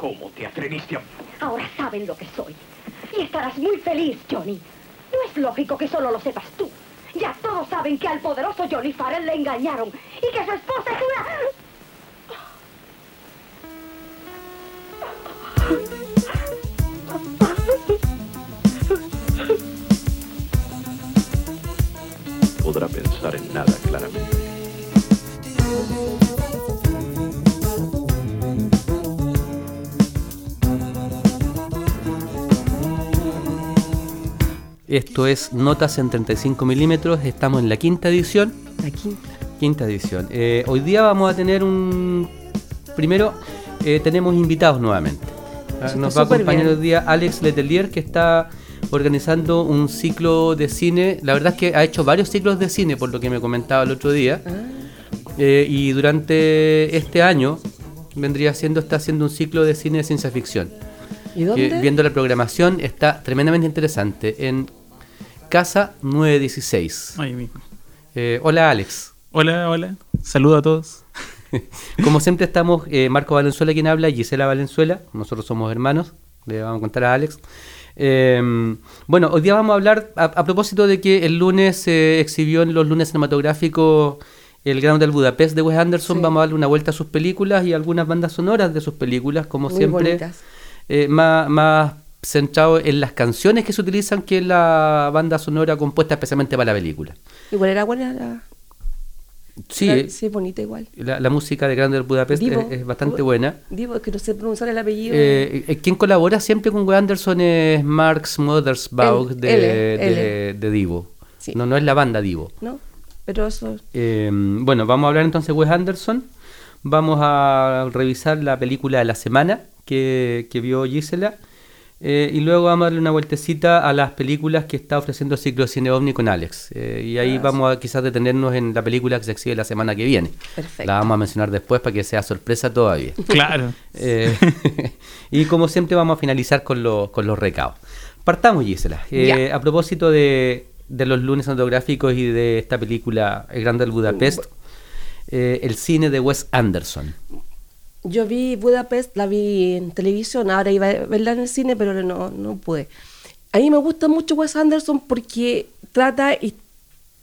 ¿Cómo te atreviste a...? Ahora saben lo que soy. Y estarás muy feliz, Johnny. No es lógico que solo lo sepas tú. Ya todos saben que al poderoso Johnny Farrell le engañaron y que su esposa es una... Podrá pensar en nada claramente. Esto es Notas en 35 milímetros. Estamos en la quinta edición. La quinta. Quinta edición. Eh, hoy día vamos a tener un. Primero, eh, tenemos invitados nuevamente. Ah, Eso Nos va a acompañar bien. hoy día Alex Letelier, que está organizando un ciclo de cine. La verdad es que ha hecho varios ciclos de cine, por lo que me comentaba el otro día. Ah. Eh, y durante este año vendría siendo, está haciendo un ciclo de cine de ciencia ficción. ¿Y dónde? Que, viendo la programación está tremendamente interesante en Casa 916. Ahí mismo. Eh, hola Alex. Hola, hola. Saludo a todos. Como siempre estamos eh, Marco Valenzuela quien habla y Gisela Valenzuela. Nosotros somos hermanos. Le vamos a contar a Alex. Eh, bueno, hoy día vamos a hablar a, a propósito de que el lunes se exhibió en los lunes cinematográficos el Gran Hotel Budapest de Wes Anderson. Sí. Vamos a darle una vuelta a sus películas y algunas bandas sonoras de sus películas, como Muy siempre. eh, más, más centrado en las canciones que se utilizan que en la banda sonora compuesta especialmente para la película. Igual era buena la... Sí, la- eh, sí, bonita igual. la, la música de Grand Hotel Budapest Divo. es, es bastante buena. Digo, es que no sé pronunciar el apellido. Eh, eh, quien colabora siempre con Wes Anderson es Marx Mothersbaugh de, de, Divo. Sí. No, no es la banda Divo. ¿No? Pero eso... Eh, bueno, vamos a hablar entonces de Wes Anderson. Vamos a revisar la película de la semana que, que vio Gisela. Eh, y luego vamos a darle una vueltecita a las películas que está ofreciendo el ciclo de cine ovni con Alex. Eh, y ahí Ah, vamos a quizás detenernos en la película que se exhibe la semana que viene. Perfecto. La vamos a mencionar después para que sea sorpresa todavía. Claro. Eh, y como siempre vamos a finalizar con, los- con los recados. Partamos, Gisela. Eh, a propósito de, de los lunes cinematográficos y de esta película El Grande del Budapest, eh, el cine de Wes Anderson. Yo vi Budapest, la vi en televisión, ahora iba a verla en el cine, pero no, no pude. A mí me gusta mucho Wes Anderson porque trata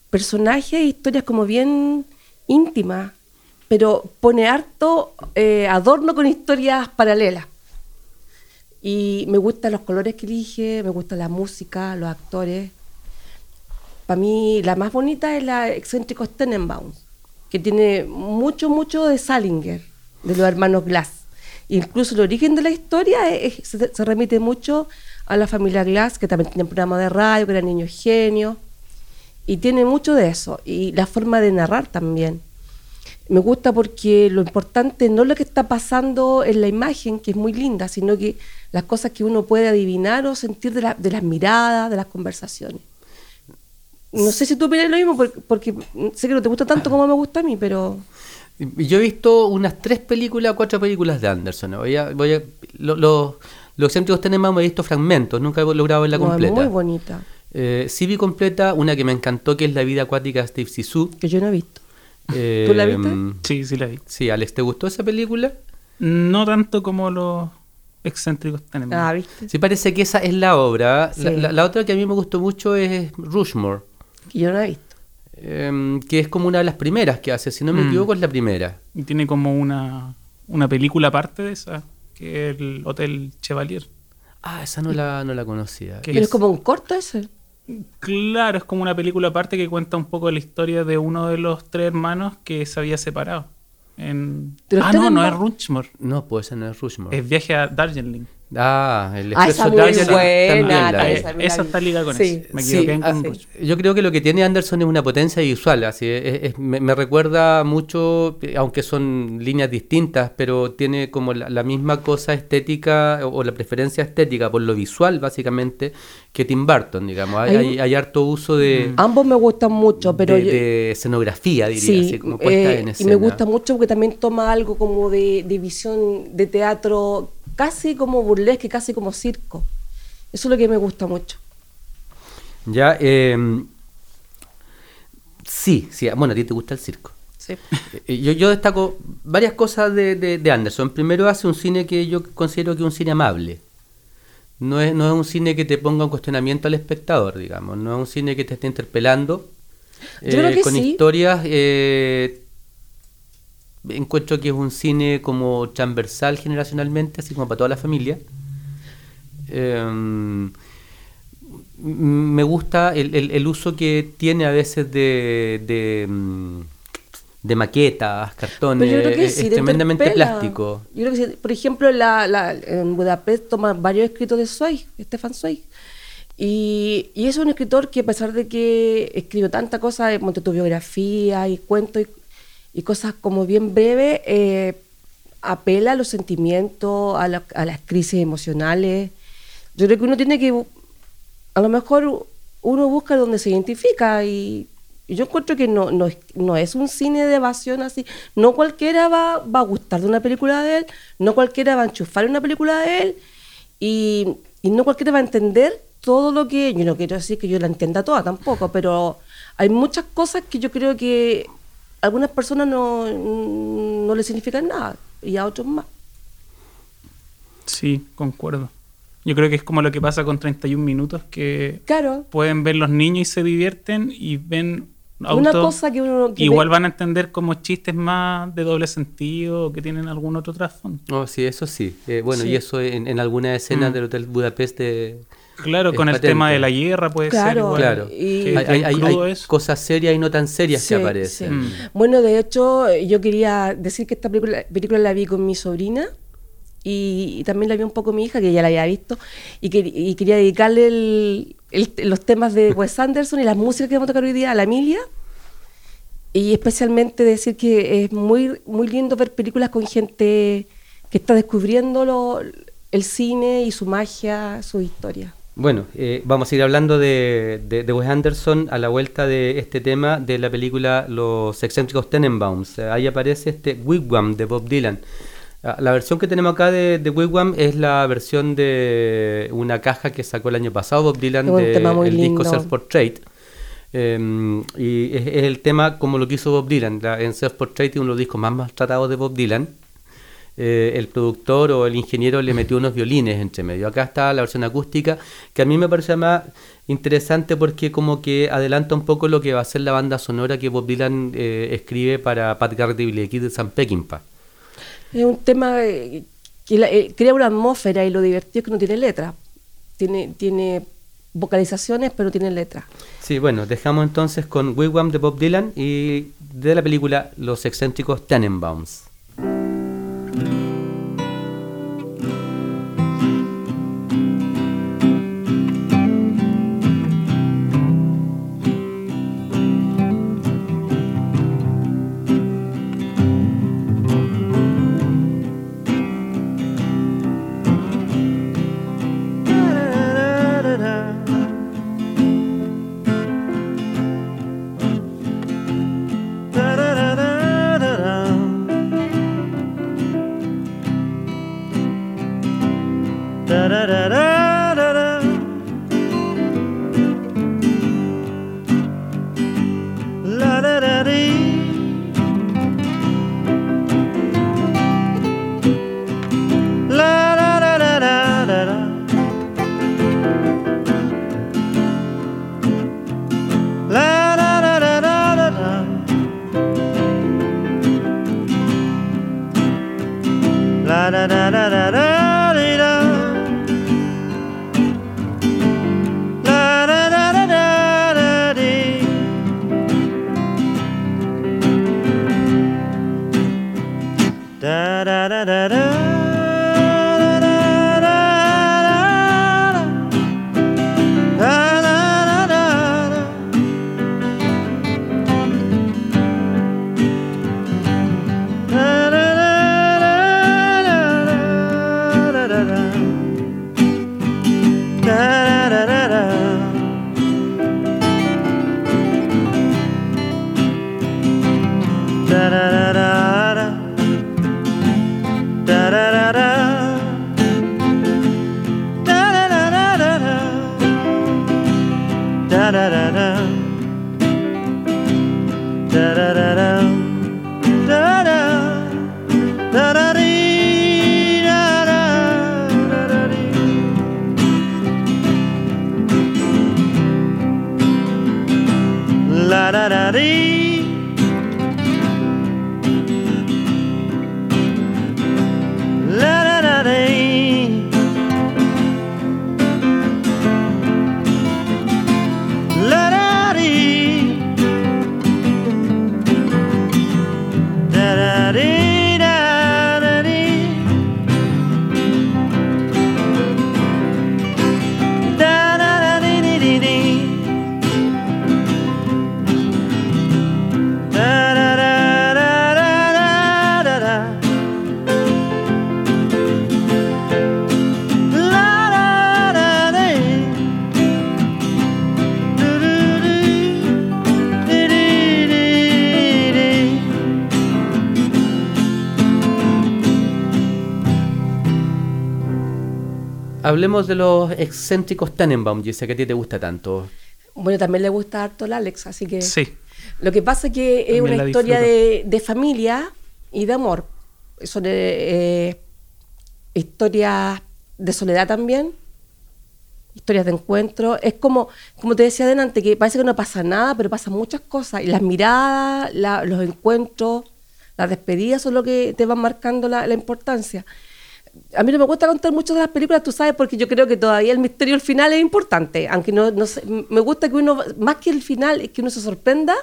personajes e historias como bien íntimas, pero pone harto eh, adorno con historias paralelas. Y me gustan los colores que elige, me gusta la música, los actores. Para mí, la más bonita es la excéntrico Tenenbaum, que tiene mucho, mucho de Salinger, de los hermanos Glass. Incluso el origen de la historia es- es- se, se remite mucho a la familia Glass, que también tiene programa de radio, que eran niños genios, y tiene mucho de eso. Y la forma de narrar también. Me gusta porque lo importante no es lo que está pasando en la imagen, que es muy linda, sino que las cosas que uno puede adivinar o sentir de, la- de las miradas, de las conversaciones. No sé si tú opinas lo mismo, por- porque, sé que no te gusta tanto como me gusta a mí, pero Yo he visto unas tres películas, cuatro películas de Anderson. Voy a, voy a, lo- lo- los excéntricos Tenenbaum he visto fragmentos, nunca he logrado verla no, es completa. muy bonita, Eh, sí vi completa una que me encantó, que es La vida acuática de Steve Zissou. que yo no he visto. Eh, ¿Tú la viste? Sí, sí la vi. Sí, Alex, ¿te gustó esa película? No tanto como los excéntricos tenemos. Ah, ¿viste? Sí, parece que esa es la obra. La, Sí. la- la otra que a mí me gustó mucho es Rushmore, Que yo no la he visto. Em, que es como una de las primeras que hace. Si no me Mm. equivoco, es la primera. Y tiene como una, una película aparte de esa, que es el Hotel Chevalier. Ah, esa no la, no la conocía. ¿Qué Pero es es? como un corto ese. Claro, es como una película aparte que cuenta un poco la historia de uno de los tres hermanos que se había separado. En... ¿De los Ah, no, no es Rushmore. No, pues no es Rushmore. Es viaje a Darjeeling. Ah, el Ah, Expreso esa muy buena, también la esa. Eh, esa está ligada con Sí. eso. Me Sí, ah, con sí. Rushmore. Yo creo que lo que tiene Anderson es una potencia visual, así es- es- me, me recuerda mucho, eh, aunque son líneas distintas, pero tiene como la, la misma cosa estética o, o la preferencia estética por lo visual, básicamente, que Tim Burton, digamos. Hay, Hay hay, un- hay harto uso de, Ambos me gustan mucho, pero de, yo- de escenografía, diría, Sí, así como puesta eh, en y escena. me gusta mucho porque también toma algo como de, de visión de teatro, casi como burlesque, casi como circo. Eso es lo que me gusta mucho. Ya, eh, sí, sí, bueno, a ti te gusta el circo. Sí. Eh, Yo, yo destaco varias cosas de, de- de Anderson. Primero hace un cine que yo considero que es un cine amable. No es, no es un cine que te ponga un cuestionamiento al espectador, digamos. No es un cine que te esté interpelando. Yo creo eh, que con sí. historias... eh, encuentro que es un cine como transversal generacionalmente, así como para toda la familia. Em, me gusta el, el- el uso que tiene a veces de, de, mm, de maquetas, cartones, Pero yo creo que es, sí, es te tremendamente interpela. plástico. Yo creo que sí. Por ejemplo, la, la- en Budapest toman varios escritos de Zweig, Stefan Zweig. Y, y es un escritor que a pesar de que escribió tanta cosa, eh, monte tu biografía y cuentos y, y cosas como bien breves, eh, apela a los sentimientos, a, la- a las crisis emocionales. Yo creo que uno tiene que, a lo mejor uno busca donde se identifica y, y yo encuentro que no, no, no es un cine de evasión así. No cualquiera va, va a gustar de una película de él, no cualquiera va a enchufar en una película de él y, y no cualquiera va a entender todo lo que... Yo no quiero decir que yo la entienda toda tampoco, pero hay muchas cosas que yo creo que algunas personas no, no le significan nada y a otros más. Sí, concuerdo. Yo creo que es como lo que pasa con 31 minutos, que Claro, pueden ver los niños y se divierten y ven una autos, cosa que uno... que igual ve- van a entender como chistes más de doble sentido o que tienen algún otro trasfondo. Oh, sí, eso sí. Eh, bueno, Sí. y eso en, en algunas escenas Mm. del Hotel Budapest de- Claro, Es con el tema de la guerra puede ser Claro, igual. Claro. Y- hay, cosas serias y no tan serias Sí, que aparecen. Mm. Bueno, de hecho, yo quería decir que esta película, película la vi con mi sobrina y, y también la vi un poco mi hija, que ya la había visto, y, que- y quería dedicarle el- el- los temas de Wes Anderson y las músicas que vamos a tocar hoy día a la Emilia. Y especialmente decir que es muy, muy lindo ver películas con gente que está descubriendo lo- el cine y su magia, su historia. Bueno, eh, vamos a ir hablando de, de, de Wes Anderson a la vuelta de este tema de la película Los excéntricos Tenenbaums. Eh, ahí aparece este Wigwam de Bob Dylan. Ah, La versión que tenemos acá de, de Wigwam es la versión de una caja que sacó el año pasado Bob Dylan del disco. Self Portrait. Eh, y es, es el tema como lo que hizo Bob Dylan. La- en Self Portrait es uno de los discos más maltratados de Bob Dylan. Eh, el productor o el ingeniero le metió unos violines entre medio. Acá está la versión acústica, que a mí me parece más interesante porque como que adelanta un poco lo que va a ser la banda sonora que Bob Dylan eh, escribe para Pat Garrett y Billy Kid de Sam Peckinpah. Es un tema eh, que la- eh, crea una atmósfera y lo divertido es que no tiene letra. Tiene, tiene vocalizaciones, pero tiene letra. Sí, bueno, dejamos entonces con Wigwam de Bob Dylan y de la película Los excéntricos Tenenbaums. Hablemos de los excéntricos Tenenbaum, Gise, que a ti te gusta tanto. Bueno, también le gusta harto el Alex, así que... Sí. Lo que pasa es que es También una historia de, de familia y de amor. Son eh, historias de soledad también, historias de encuentro. Es como, como te decía adelante, que parece que no pasa nada, pero pasan muchas cosas. Y las miradas, la- los encuentros, las despedidas son lo que te van marcando la, la importancia. A mí no me gusta contar mucho de las películas, tú sabes, porque yo creo que todavía el misterio al final es importante. Aunque no, no sé, me gusta que uno, más que el final, es que uno se sorprenda,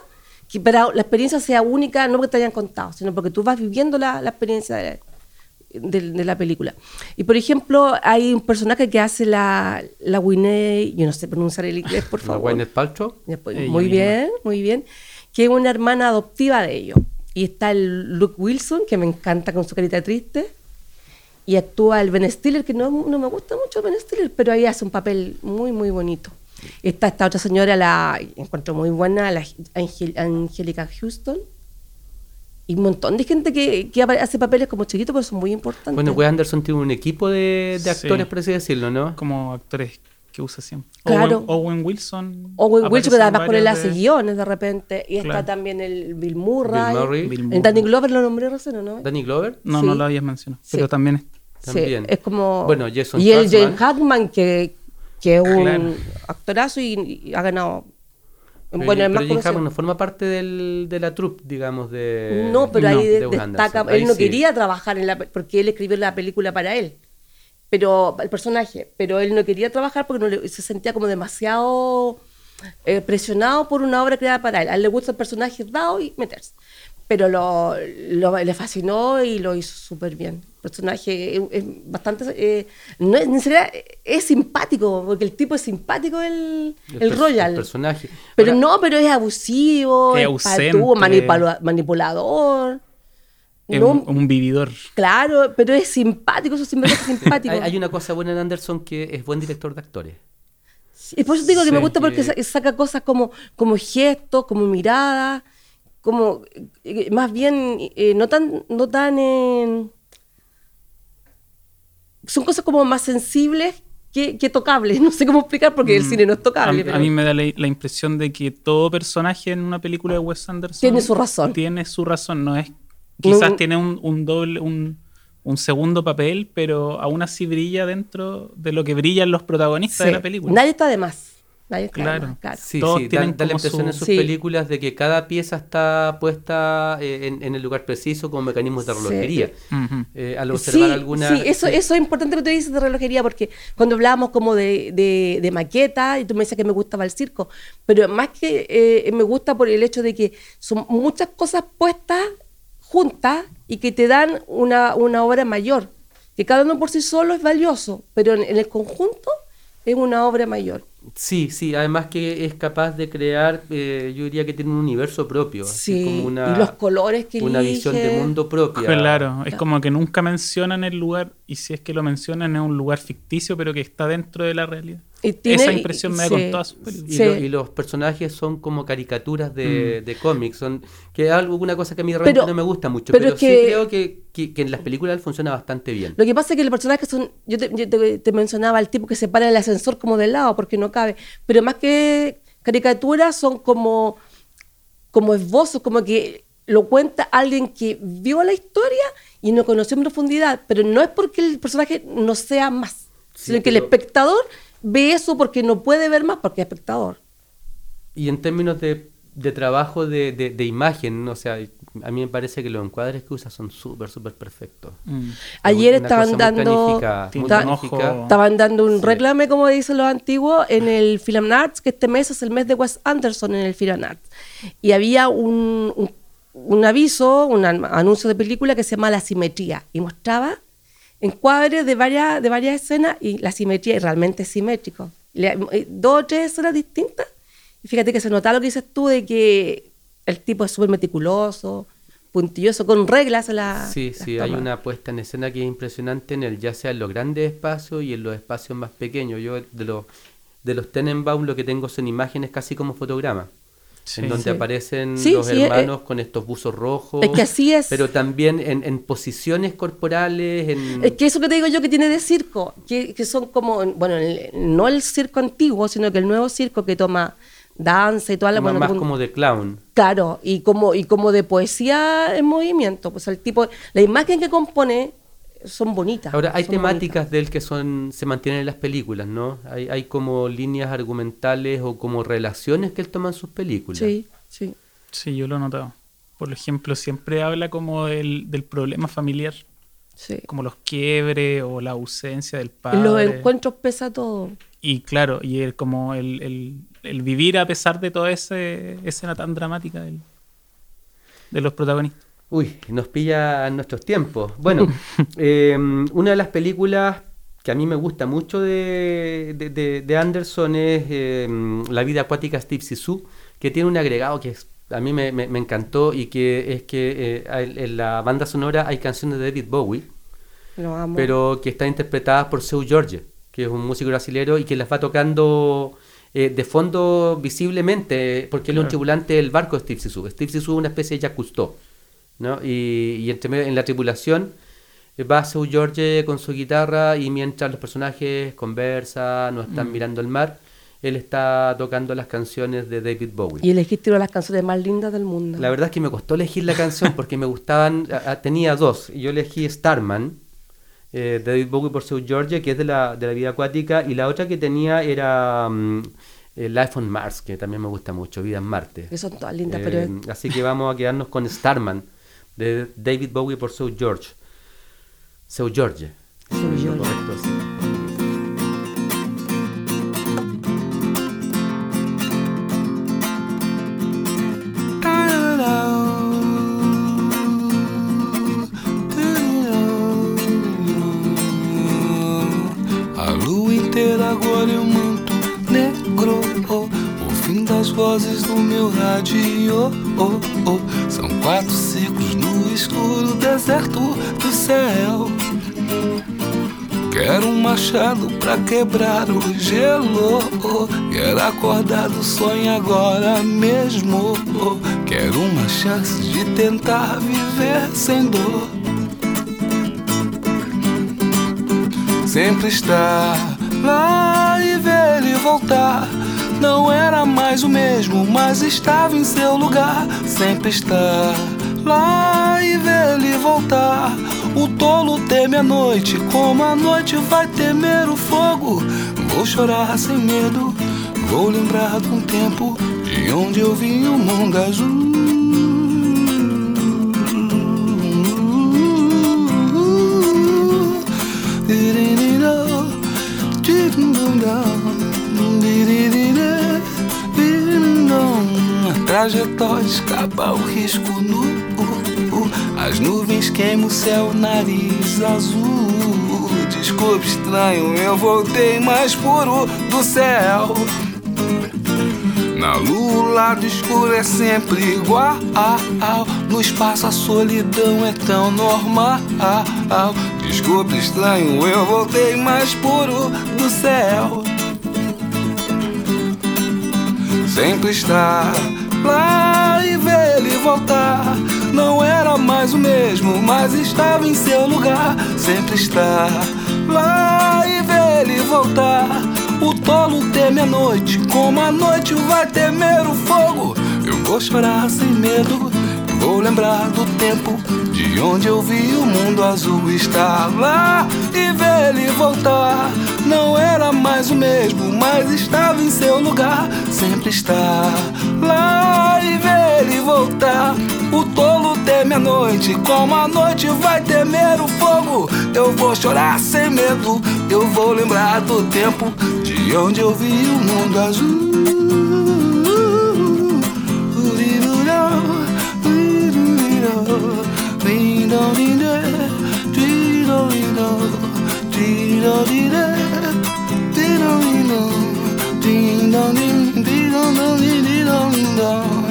que para la experiencia sea única, no porque te hayan contado, sino porque tú vas viviendo la, la experiencia de, de- de la película. Y por ejemplo, hay un personaje que hace la, la Winnie, yo no sé pronunciar el inglés, por ¿La favor. Gwyneth Paltrow? Pues, muy bien, muy bien. Que es una hermana adoptiva de ellos. Y está el Luke Wilson, que me encanta con su carita triste. Y actúa el Ben Stiller, que no, no me gusta mucho Ben Stiller, pero ahí hace un papel muy, muy bonito. Está esta otra señora, la encuentro muy buena, la Angel- Angélica Houston. Y un montón de gente que, que hace papeles como chiquitos, pero son muy importantes. Bueno, Wes Anderson tiene un equipo de, de Sí. actores, por así decirlo, ¿no? Como actores que usa siempre. Claro. Owen, Owen Wilson. Owen Wilson, que en además con él hace de- guiones de repente. Y está Claro. también el Bill Murray. Bill Murray. Bill El Murray. Danny Glover lo nombré recién, ¿o ¿no? Danny Glover. No, Sí. no lo habías mencionado. Sí. Pero también es- También. Sí, es como... Bueno, Jason Y el Jane Schwartzman. Hackman, que, que es un Claro. actorazo y, y ha ganado... Pero, bueno, el pero más conocido. Hammond no forma parte del, de la troupe, digamos, de... No, pero No, ahí de destaca... Anderson. Ahí Él no sí. quería trabajar en la... Porque él escribió la película para él. Pero el personaje, pero él no quería trabajar porque no le- se sentía como demasiado eh, presionado por una obra creada para él. A él le gusta el personaje dado y meterse. Pero lo, lo- le fascinó y lo hizo súper bien. El personaje es, es bastante... eh, no es, ni siquiera es simpático, porque el tipo es simpático, el, el, Royal. el personaje. Pero Ahora, no, pero es abusivo, Es manipula- manipulador. No, un, un vividor. Claro, pero es simpático, eso siempre es simpático. Hay, hay una cosa buena en Anderson que es buen director de actores. Y por eso digo que me gusta porque que- sa- saca cosas como, como gestos, como miradas, como eh, más bien eh, no tan, no tan eh, son cosas como más sensibles que, que tocables. No sé cómo explicar porque el Mm, cine no es tocable. a pero- mí me da la, la impresión de que todo personaje en una película de Wes Anderson Tiene su razón. Tiene su razón, no es. Quizás No- tiene un, un doble, un, un segundo papel, pero aún así brilla dentro de lo que brillan los protagonistas Sí. de la película. Nadie está de más. Claro. claro. Sí, Todos sí, tienen da la impresión su- en sus Sí. películas de que cada pieza está puesta eh, en, en el lugar preciso con mecanismos de relojería. Eh, al observar sí, alguna... sí, eso, eso es importante que tú dices de relojería, porque cuando hablábamos como de, de, de maqueta, y tú me decías que me gustaba el circo, pero más que eh, me gusta por el hecho de que son muchas cosas puestas juntas y que te dan una, una obra mayor, que cada uno por sí solo es valioso, pero en, en el conjunto es una obra mayor. Sí, sí, además que es capaz de crear, eh, yo diría que tiene un universo propio, así Sí, como una, y los colores que una visión de mundo propia. Claro, es como que nunca mencionan el lugar y si es que lo mencionan es un lugar ficticio pero que está dentro de la realidad. Y tiene- Esa impresión me da sí, con todas sus películas. Y, Sí. lo- y los personajes son como caricaturas de, Mm. de cómics, son que es algo, una cosa que a mí realmente Pero- no me gusta mucho, pero pero, es sí que- creo que, que- que en las películas funciona bastante bien. Lo que pasa es que los personajes son, yo te, yo te- te mencionaba el tipo que se para en el ascensor como de lado porque no cabe, pero más que caricaturas son como, como esbozos, como que lo cuenta alguien que vio la historia y no conoció en profundidad, pero no es porque el personaje no sea más, Sí, sino que el espectador ve eso porque no puede ver más porque es espectador. Y en términos de, de trabajo de, de- de imagen, o sea, a mí me parece que los encuadres que usa son súper, súper perfectos. Mm. Ayer estaban dando- Estaban dando un Sí. reclame, como dicen los antiguos, en el Film Arts, que este mes es el mes de Wes Anderson en el Film Arts. Y había un, un, un aviso, un an- anuncio de película que se llama La Simetría. Y mostraba encuadres de varias, de varias escenas y la simetría es realmente simétrico. Le- eh, dos o tres escenas distintas. Y fíjate que se nota lo que dices tú de que el tipo es súper meticuloso, puntilloso, con reglas. La, Sí, las sí, hay una puesta en escena que es impresionante en el ya sea en los grandes espacios y en los espacios más pequeños. Yo de los de los Tenenbaum lo que tengo son imágenes casi como fotogramas. Sí. en donde Sí. aparecen Sí, los eh, hermanos con estos buzos rojos. Es que así es. Pero también en, en posiciones corporales, en... Es que eso que te digo yo que tiene de circo, que, que son como, bueno, el- no el circo antiguo, sino que el nuevo circo que toma danza y toda la bueno, más un- como de clown. Claro, y como, y como de poesía en movimiento, pues el tipo, la imagen que compone son bonitas. Ahora, hay temáticas de él que son se mantienen en las películas, ¿no? Hay, hay como líneas argumentales o como relaciones que él toma en sus películas. bonitas. Sí, sí. Sí, yo lo he notado. Por ejemplo, siempre habla como del, del problema familiar, sí. como los quiebres o la ausencia del padre. Los encuentros pesa todo. Y claro, y el, como el, el- el vivir a pesar de toda esa escena tan dramática del- de los protagonistas. Uy, nos pilla en nuestros tiempos. Bueno, eh, una de las películas que a mí me gusta mucho de, de- de- de Anderson es eh, La vida acuática Steve Sisu, que tiene un agregado que es- a mí me, me- me encantó y que es que eh, en la banda sonora hay canciones de David Bowie, Lo amo. pero que están interpretadas por Seu Jorge, que es un músico brasilero y que las va tocando eh, de fondo visiblemente, porque él es un tripulante del barco de Steve Sisu. Steve Sisu es una especie de Jacques Cousteau, ¿no? Y, y entre medio- en la tripulación eh, va Seu Jorge con su guitarra y mientras los personajes conversan o están mirando el mar, él está tocando las canciones de David Bowie. Y elegiste una de las canciones más lindas del mundo. La verdad es que me costó elegir la canción porque me gustaban, a- a- tenía dos, y yo elegí Starman, eh, de David Bowie por Seu George, que es de la, de la vida acuática, y la otra que tenía era mm, eh, Life on Mars, que también me gusta mucho, Vida en Marte. Que son todas lindas, Eh, pero Así que vamos a quedarnos con Starman, de David Bowie por Seu George. Seu George. Seu Es lo George. correcto, sí. A lua inteira agora é um manto negro. oh, o fim das vozes do meu rádio. oh, oh. Escuro deserto do céu. Quero um machado pra quebrar o gelo. Quero acordar do sonho agora mesmo. Quero uma chance de tentar viver sem dor. Sempre estar lá e ver ele voltar. Não era mais o mesmo, mas estava em seu lugar. Sempre estar lá e ver ele voltar. O tolo teme a noite, como a noite vai temer o fogo. Vou chorar sem medo, vou lembrar de um tempo de onde eu vi o mundo azul. Trajetória escapa o risco nu. As nuvens queimam o céu, nariz azul. Desculpe, estranho, eu voltei mais puro do céu. Na lua, o lado escuro é sempre igual. No espaço, a solidão é tão normal. Desculpe, estranho, eu voltei mais puro do céu. Sempre estar lá e ver ele voltar. Não era mais o mesmo, mas estava em seu lugar. Sempre estar lá e ver ele voltar. O tolo teme a noite, como a noite vai temer o fogo. Eu vou chorar sem medo, vou lembrar do tempo de onde eu vi o mundo azul estar lá e ver ele voltar. Não era mais o mesmo, mas estava em seu lugar. Sempre estar lá e ver ele voltar. O tolo teme a noite, como a noite vai temer o fogo. Eu vou chorar sem medo, eu vou lembrar do tempo de onde eu vi o mundo azul. Ding dong ding ding dong ding dong ding dong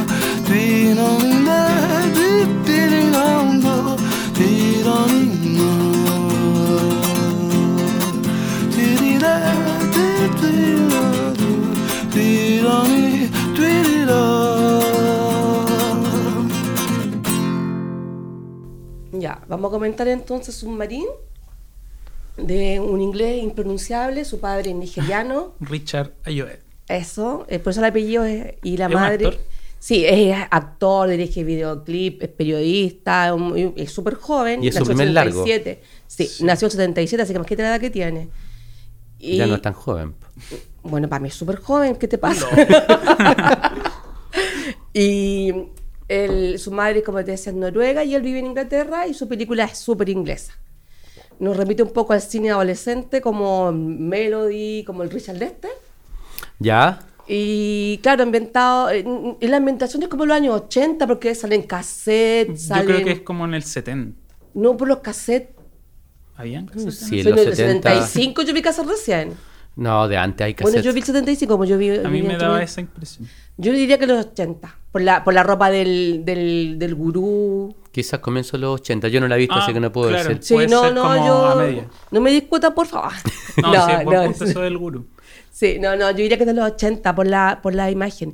Ya, vamos a comentar entonces Submarín, de un inglés impronunciable, su padre nigeriano. Richard Ayoe. Eso, eh, por eso el apellido es, y la madre. Sí, es actor, dirige videoclip, es periodista, es súper joven. Y es su nació en primer largo. 77. Sí, nació en 77, así que más que la edad que tiene. Y- Ya no es tan joven. Bueno, para mí es súper joven, ¿qué te pasa? y él- su madre, como te decía, es noruega y él vive en Inglaterra y su película es súper inglesa. Nos remite un poco al cine adolescente como Melody, como el Richard Lester. ¿Ya? Y claro, inventado, en en la ambientación es como los años 80 porque salen cassettes, Yo salen... creo que es como en el 70. No, por los cassettes. ¿Habían? Sí, en Son los del 70. 75 yo vi cassettes recién. No, de antes hay que Bueno, yo vi el 75 como yo vi... A mí vi me en daba esa impresión. Yo diría que los 80, por la, por la ropa del, del, del gurú. Quizás comienzo los 80. Yo no la he visto, Ah, así que no puedo claro. decir. Sí, Puede no, ser no, como yo... a media. No me discuta, por favor. No, sí, es buen punto eso del gurú. Sí, no, no, yo diría que de los 80 por la, por la imagen.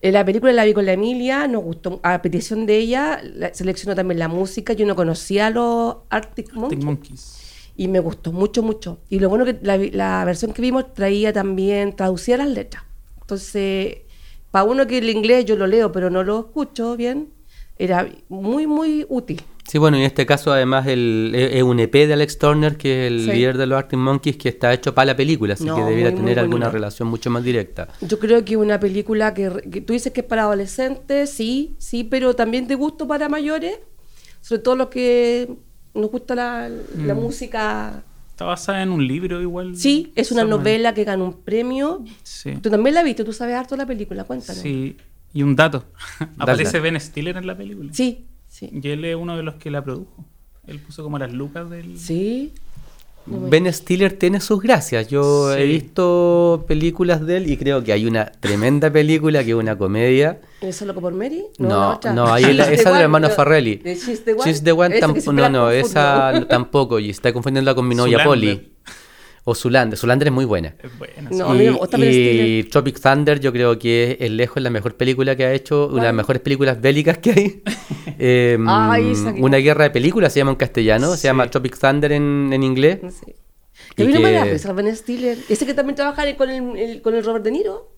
Eh, La película la vi con la Emilia, nos gustó. A petición de ella, la- seleccionó también la música. Yo no conocía a los Arctic Monkeys. Arctic Monkeys. Y me gustó mucho, mucho. Y lo bueno que la, la versión que vimos traía también, traducía las letras. Entonces, para uno que el inglés yo lo leo, pero no lo escucho bien, era muy, muy útil. Sí, bueno, y en este caso además el, es un EP de Alex Turner, que es el Sí. líder de los Arctic Monkeys, que está hecho para la película, así No, que debiera muy, muy tener alguna bonito. relación mucho más directa. Yo creo que una película que, que tú dices que es para adolescentes, sí, sí, pero también de gusto para mayores, sobre todo los que nos gusta la, la música. Está basada en un libro igual. Sí, es una novela que ganó un premio. Sí. Tú también la viste, tú sabes harto de la película, cuéntanos. Sí. Y un dato. Aparece. Ben Stiller en la película. Sí, sí. Y él es uno de los que la produjo. Él puso como las lucas del... Sí. Ben Stiller tiene sus gracias. Yo he visto películas de él y creo que hay una tremenda película que es una comedia. ¿Es loco por Mary? No, otra. no, ahí la- esa del hermano no, Farrelly. de She's the one. She's the one tampoco. No, la no, esa no, tampoco. Y está confundiéndola con mi novia Zoolander. O Zulander. Zulander es muy buena. Es buena. No, sí. a mí me gusta Ben y. Tropic Thunder yo creo que es, es lejos la mejor película que ha hecho, una de las mejores películas bélicas que hay. Eh, Ay, una guerra de películas se llama en castellano, se llama Tropic Thunder en, en inglés. Sí. Y Y a mí no me que- da risa Ben Stiller. Ese que también trabaja con el, el- con el Robert De Niro.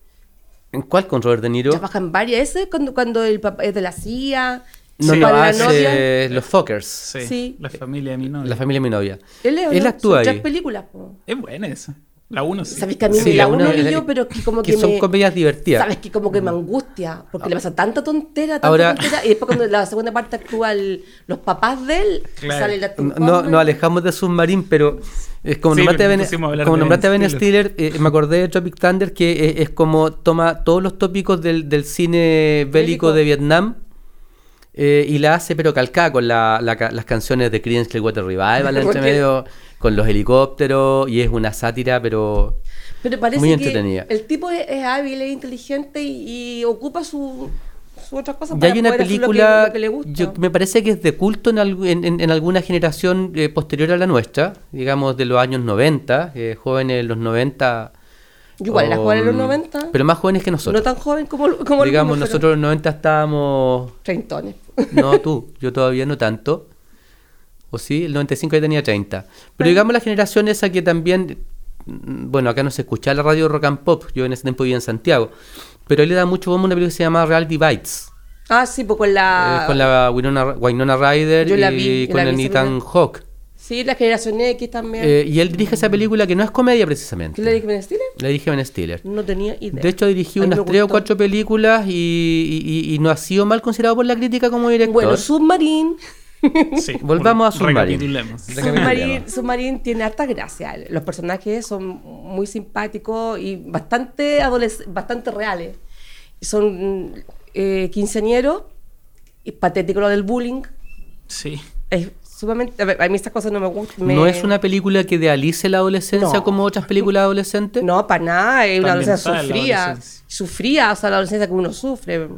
¿En cuál con Robert De Niro? Trabaja en varias. Ese cuando, cuando el papá es de la CIA. No, Sí. no, para la hace novia. Los Fuckers. Sí, Sí. La familia de mi novia. La familia de mi novia. Él, es, Él ¿no? actúa Son ahí. películas. po. Es buena esa. La uno sí. ¿Sabes que a mí Sí, me la la uno uno vi es- yo, pero que como que, que son me- comedias divertidas. Sabes que como que me angustia, porque le pasa tanta tontera, tanta Ahora- tontera, y después cuando la segunda parte actúa el- los papás de él, Claro. sale la No, no alejamos de Submarine, pero es como Sí, nombraste a Ben, como a Ben Ben Stiller, eh, me acordé de Tropic Thunder, que es, es como toma todos los tópicos del, del cine bélico, Bélico. de Vietnam eh, y la hace, pero calcada con la- la las canciones de Creedence Clearwater Revival entre medio, con los helicópteros, y es una sátira, pero Pero parece muy que entretenida. el tipo es, es hábil, es inteligente y, y ocupa su, su otras cosas Ya para hay una hacer lo que- película, lo que le gusta. yo- me parece que es de culto en, en, en- en alguna generación eh, posterior a la nuestra, digamos de los años 90, eh, jóvenes de los 90. Yo igual era joven en los mm, 90. Pero más jóvenes que no nosotros. tan joven como, como digamos, nosotros en los 90 estábamos... Treintones. No tú, yo todavía no tanto. O sí, el 95 ya tenía 30. Pero digamos la generación esa que también... mm, Bueno, acá no se escuchaba la radio Rock and Pop, yo en ese tiempo vivía en Santiago. Pero él le da mucho bombo una película que se llama Real Divides. Ah, sí, pues con la... Eh, con la Winona, Winona Ryder Yo la y vi, con la el Ethan esa Hawke. Sí, la generación X también. Eh, y él dirige esa película que no es comedia precisamente. ¿Qué le dije Ben Stiller? La dirige Ben Stiller. No tenía idea. De hecho, dirigió unas tres o cuatro películas y, y- y- y no ha sido mal considerado por la crítica como director. Bueno, Submarine. Sí, Volvamos a Submarine. Submarine, Submarine tiene harta gracia. Los personajes son muy simpáticos y bastante bastante reales. Son eh, quinceañeros y patético lo del bullying. Sí. Es sumamente. A, mí estas cosas no me gustan. No es una película que idealice la adolescencia No. como otras películas adolescentes. No, para nada. Es una adolescencia sufría. adolescencia. Sufría, o sea, la adolescencia que uno sufre.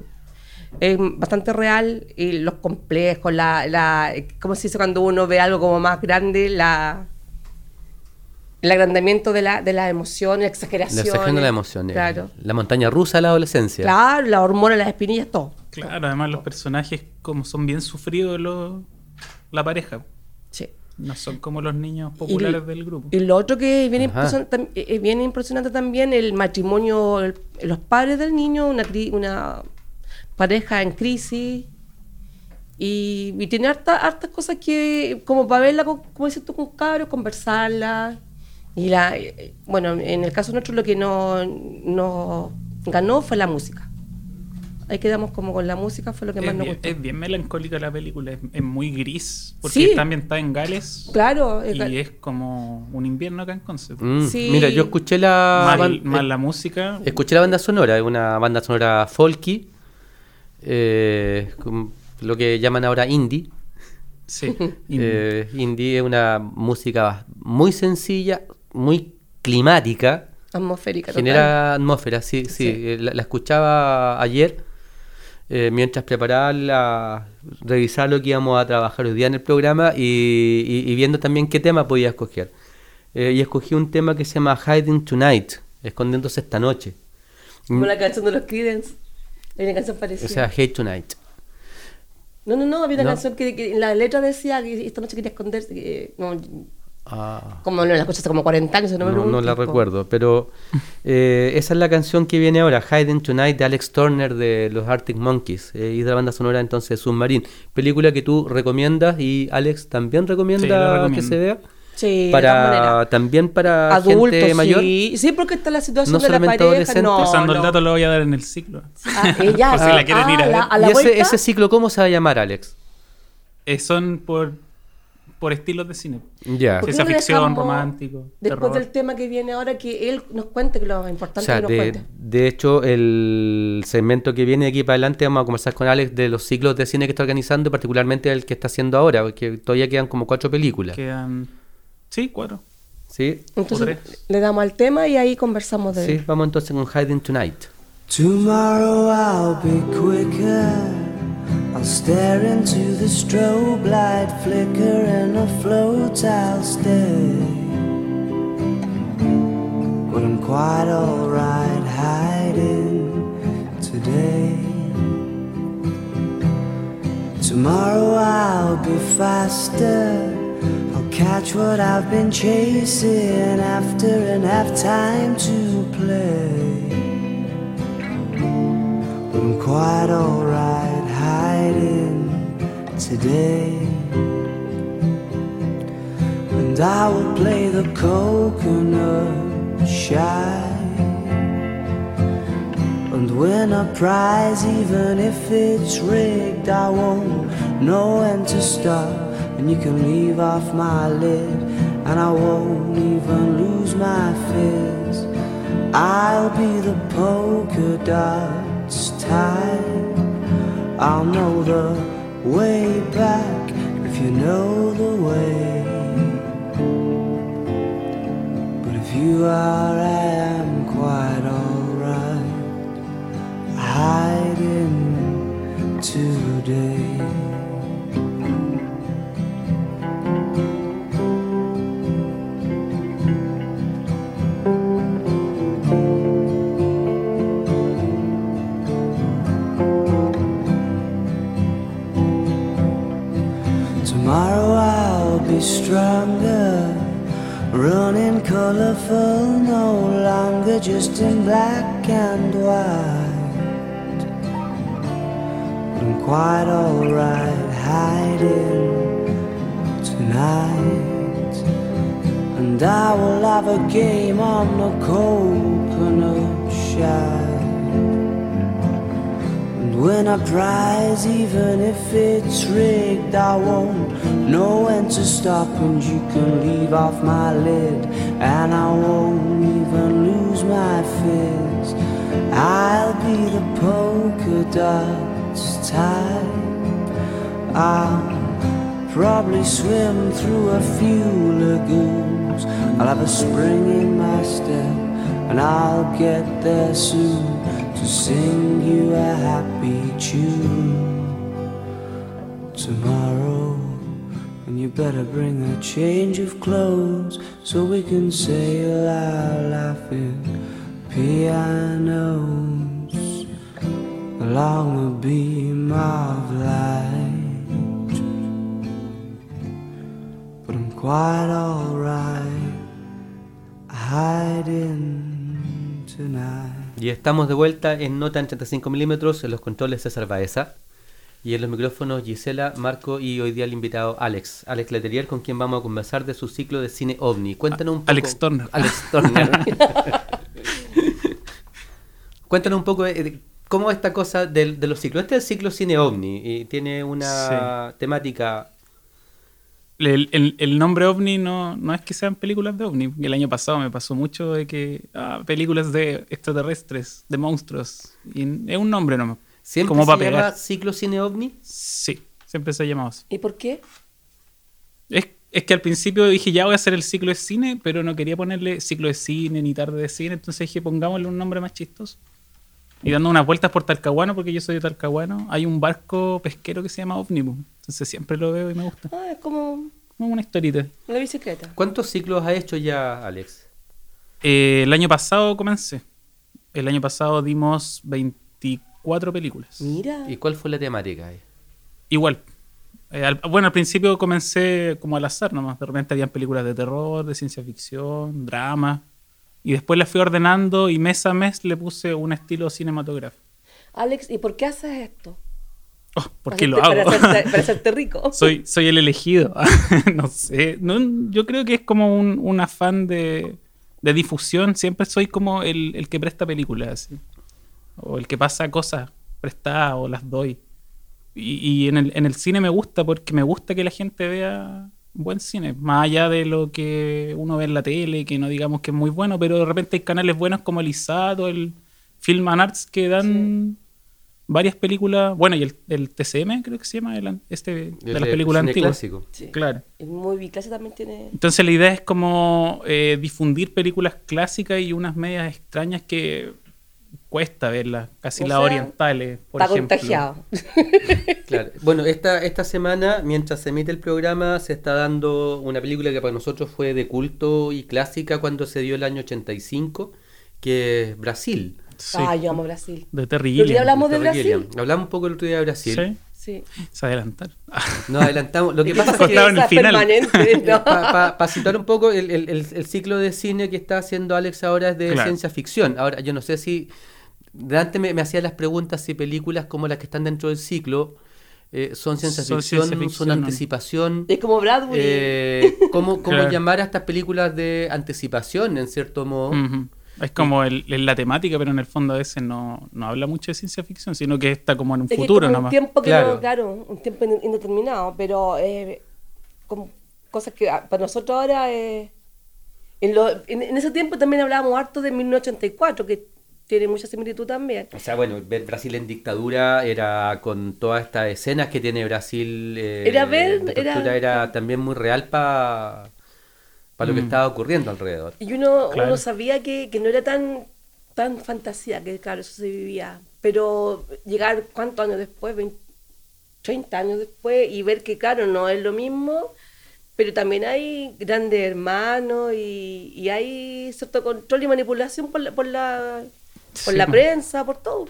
Es bastante real y los complejos, la, la, ¿cómo se dice cuando uno ve algo como más grande? La, el agrandamiento de, la, de las emociones, La exageración. exageración de las emociones. Claro. La montaña rusa de la adolescencia. Claro, la hormona, las espinillas, todo. Claro, además los personajes como son bien sufridos los, la pareja. Sí. No son como los niños populares del grupo. Y lo otro que Ajá. impresionante, tam- es bien impresionante también, el matrimonio, el- los padres del niño, una, pareja en crisis. Y, y tiene harta- hartas cosas que, como para verla, con- como dices tú, con cabros, conversarla. Y la, eh, bueno, en el caso nuestro lo que no, no ganó fue la música. Ahí quedamos como con la música, fue lo que más Es nos bien, gustó. es bien melancólica la película, es, es muy gris, porque Sí. está ambientada en Gales Claro, es y es como un invierno acá en Concept. Mm, Sí. Mira, yo escuché la más eh, la música, escuché la banda sonora, es una banda sonora folky, eh, lo que llaman ahora indie. sí. y- Eh, indie es una música muy sencilla, muy climática, atmosférica. total. genera atmósfera, sí, sí. Sí. La, la escuchaba ayer eh, mientras preparaba la, revisar lo que íbamos a trabajar hoy día en el programa y, y- y viendo también qué tema podía escoger. Eh, y escogí un tema que se llama Hiding Tonight, escondiéndose esta noche. Como la canción de los Creedence. Hay una canción parecida. O sea, Hate Tonight. no, no, no, había una ¿no? canción que, que en la letra decía que esta noche quería esconderse. que- no, Ah. como no la escuché hace como 40 años, no me No, no preguntes, la recuerdo, pero eh, esa es la canción que viene ahora, Hiding Tonight de Alex Turner de los Arctic Monkeys eh, y de la banda sonora entonces Submarine, película que tú recomiendas y Alex también Sí, la recomienda que recomiendo. se vea. Sí, para maneras. también para Adultos, gente mayor. sí. Sí, porque está la situación No de la pareja. No, Pasando el no. dato lo voy a dar en el ciclo. Ah, si la quieren ir a la- ver. a la y ese ciclo, ¿cómo se va a llamar, Alex? Eh, son por, por estilos de cine. Ya. ¿Por qué Ciencia no ficción, romántico, Después terror. del tema que viene ahora, que él nos cuente, que lo O importante sea, que nos de, cuente. de hecho, el segmento que viene de aquí para adelante vamos a conversar con Alex de los ciclos de cine que está organizando, particularmente el que está haciendo ahora, porque todavía quedan como cuatro películas. Quedan. Sí, cuatro. ¿Sí? Entonces, le damos al tema y ahí conversamos de Sí, vamos entonces con Hiding Tonight. Tomorrow I'll be quicker. I'll stare into the strobe light flicker and afloat I'll stay. But I'm quite alright hiding today. Tomorrow I'll be faster. I'll catch what I've been chasing after and have time to play. But I'm quite alright hiding today. And I will play the coconut shy. And win a prize, even if it's rigged, I won't know when to stop. And you can leave off my lid, and I won't even lose my fizz. I'll be the polka dots tie. I'll know the way back if you know the way. But if you are, I am quite alright. Hiding today. Stronger, running colorful, no longer just in black and white. I'm quite alright hiding tonight, and I will have a game on the coconut shine. Win a prize, even if it's rigged, I won't know when to stop. And you can leave off my lid, and I won't even lose my fizz. I'll be the polka dots tie. I'll probably swim through a few lagoons. I'll have a spring in my step, and I'll get there soon to sing you a happy tune. Tomorrow, and you better bring a change of clothes so we can sail our laughing pianos along a beam of light. But I'm quite alright hiding tonight. Y estamos de vuelta en Nota en 35 milímetros, en los controles César Baeza. Y en los micrófonos Gisela, Marco y hoy día el invitado Alex. Alex Leterier, con quien vamos a conversar de su ciclo de cine ovni. Cuéntanos un poco. Alex Turner. Alex Turner. Cuéntanos un poco de, de cómo esta cosa del- de, los ciclos. Este es el ciclo cine ovni y tiene una temática. El, el- el nombre ovni no, no es que sean películas de ovni. El año pasado me pasó mucho de que ah, películas de extraterrestres, de monstruos. Y es un nombre nomás. ¿Siempre Como se para llama pegar. ciclo cine ovni? Sí, siempre se ha llamado así. ¿Y por qué? Es, es que al principio dije, ya voy a hacer el ciclo de cine, pero no quería ponerle ciclo de cine ni tarde de cine. Entonces dije, pongámosle un nombre más chistoso. Y dando unas vueltas por Talcahuano, porque yo soy de Talcahuano, hay un barco pesquero que se llama Omnibus. Entonces siempre lo veo y me gusta. Ah, es como Como una historita. la bicicleta. ¿Cuántos ciclos ha hecho ya Alex? Eh, el año pasado comencé. El año pasado dimos 24 películas. Mira. ¿Y cuál fue la temática ahí? Igual. Eh, al- bueno, al principio comencé como al azar nomás. De repente habían películas de terror, de ciencia ficción, drama. Y después las fui ordenando y mes a mes le puse un estilo cinematográfico. Alex, ¿y por qué haces esto? Oh, ¿Por qué lo hago? Para hacerte, para hacerte rico. soy, soy el elegido. no sé. No, yo creo que es como un, un afán de, de difusión. Siempre soy como el, el que presta películas. así. O el que pasa cosas prestadas o las doy. Y, y en, el, en el cine me gusta porque me gusta que la gente vea buen cine. Más allá de lo que uno ve en la tele, que no digamos que es muy bueno, pero de repente hay canales buenos como el ISAT o el Film and Arts que dan varias películas. Bueno, y el, el TCM creo que se llama, el an- este de El las de películas antiguas. clásico. Sí. Claro. Muy Biclase también tiene. Entonces la idea es como eh, difundir películas clásicas y unas medias extrañas que cuesta verlas, casi O las sea, orientales, por Está ejemplo. contagiado. Claro. Bueno, esta, esta semana, mientras se emite el programa, se está dando una película que para nosotros fue de culto y clásica cuando se dio el año 85, que es Brasil. Sí, Ah, yo amo Brasil. de Terry Gilliam. hablamos de Brasil. Gilliam. Hablamos un poco el otro día de Brasil. Sí, Sí. se adelantaron. Nos adelantamos. Lo que ¿Qué pasa es que Cortaron el final. permanente, ¿no? para situar un poco, el, el- el- el ciclo de cine que está haciendo Alex ahora es de Claro. ciencia ficción. Ahora, yo no sé si. De antes me, me hacía las preguntas si películas como las que están dentro del ciclo eh, son ciencia ficción, ciencia ficción, son anticipación. Es como Bradbury. Eh, ¿Cómo, cómo Claro. llamar a estas películas de anticipación, en cierto modo? Ujú. Es como el, el- la temática, pero en el fondo a veces no, no habla mucho de ciencia ficción, sino que está como en un Es que futuro como un nomás. tiempo que Claro. no, claro, un tiempo in- indeterminado, pero eh, como cosas que ah, para nosotros ahora eh, en, lo- en, en ese tiempo también hablábamos harto de 1984, que tiene mucha similitud también. O sea, bueno, ver Brasil en dictadura era con todas estas escenas que tiene Brasil. eh, Era ver- era- era, también muy real para lo que Mm. estaba ocurriendo alrededor. Y uno, Claro. uno sabía que, que no era tan, tan fantasía, que claro, eso se vivía. Pero llegar cuántos años después, 20, 30 años después, y ver que claro, no es lo mismo, pero también hay grandes hermanos y, y hay cierto control y manipulación por la, por la, por Sí. la prensa, por todo.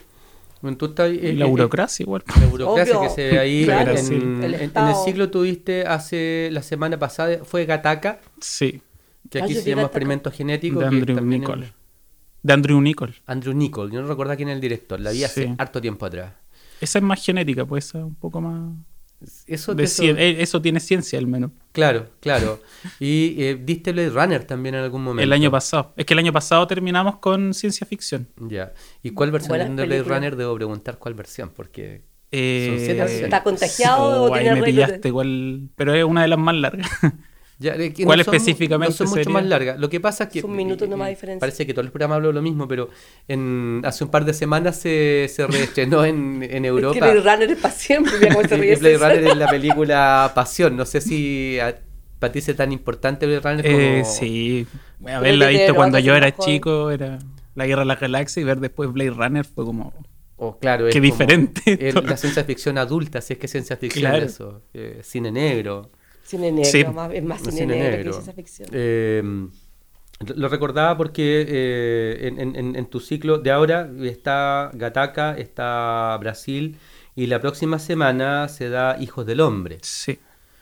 Bueno, tú estás, Y eh, la eh, burocracia igual. La burocracia Obvio. que se ve ahí Claro, en, sí. en- El en- el siglo tuviste hace la semana pasada fue Gataca, Sí, que Ah, aquí yo se llama Gattaca. experimento genético. de Andrew es- De Andrew Nichol. Andrew Nichol, yo no recuerdo quién es el director, la vi hace Sí. harto tiempo atrás. Esa es más genética, pues esa un poco más... Eso, de eso- cien- eh, eso tiene ciencia al menos. Claro, claro. Y eh, diste Blade Runner también en algún momento. El año pasado. Es que el año pasado terminamos con ciencia ficción. Ya. ¿Y cuál versión de Blade. Runner? Debo preguntar cuál versión, porque Eh, Son siete versiones. ¿Está contagiado oh, o ahí tiene me de- pillaste, igual- pero es una de las más largas. Ya, eh, que ¿Cuál no son específicamente No son mucho sería? más largas. Lo que pasa es que. Es un minuto y- nomás y diferencia. Parece que todo el programa habló lo mismo, pero en, hace un par de semanas se, se reestrenó en, en Es Europa. que Blade Runner es se y ríe Blade. Runner es la película Pasión. No sé si a- para ti es tan importante Blade Runner como. Eh, sí, Pero haberla visto cuando yo era mejor. chico, era La Guerra de las Galaxias y ver después Blade Runner fue como... o, claro, es Qué como diferente. el- la ciencia ficción adulta, si es que es ciencia ficción Claro. eso. eh, cine negro. Cine negro, Sí. más, es más cine, Cine negro, negro. que ciencia ficción. Eh, lo recordaba porque eh, en, en- en- en tu ciclo de ahora está Gataca, está Brasil y la próxima semana se da Hijos del Hombre. Sí.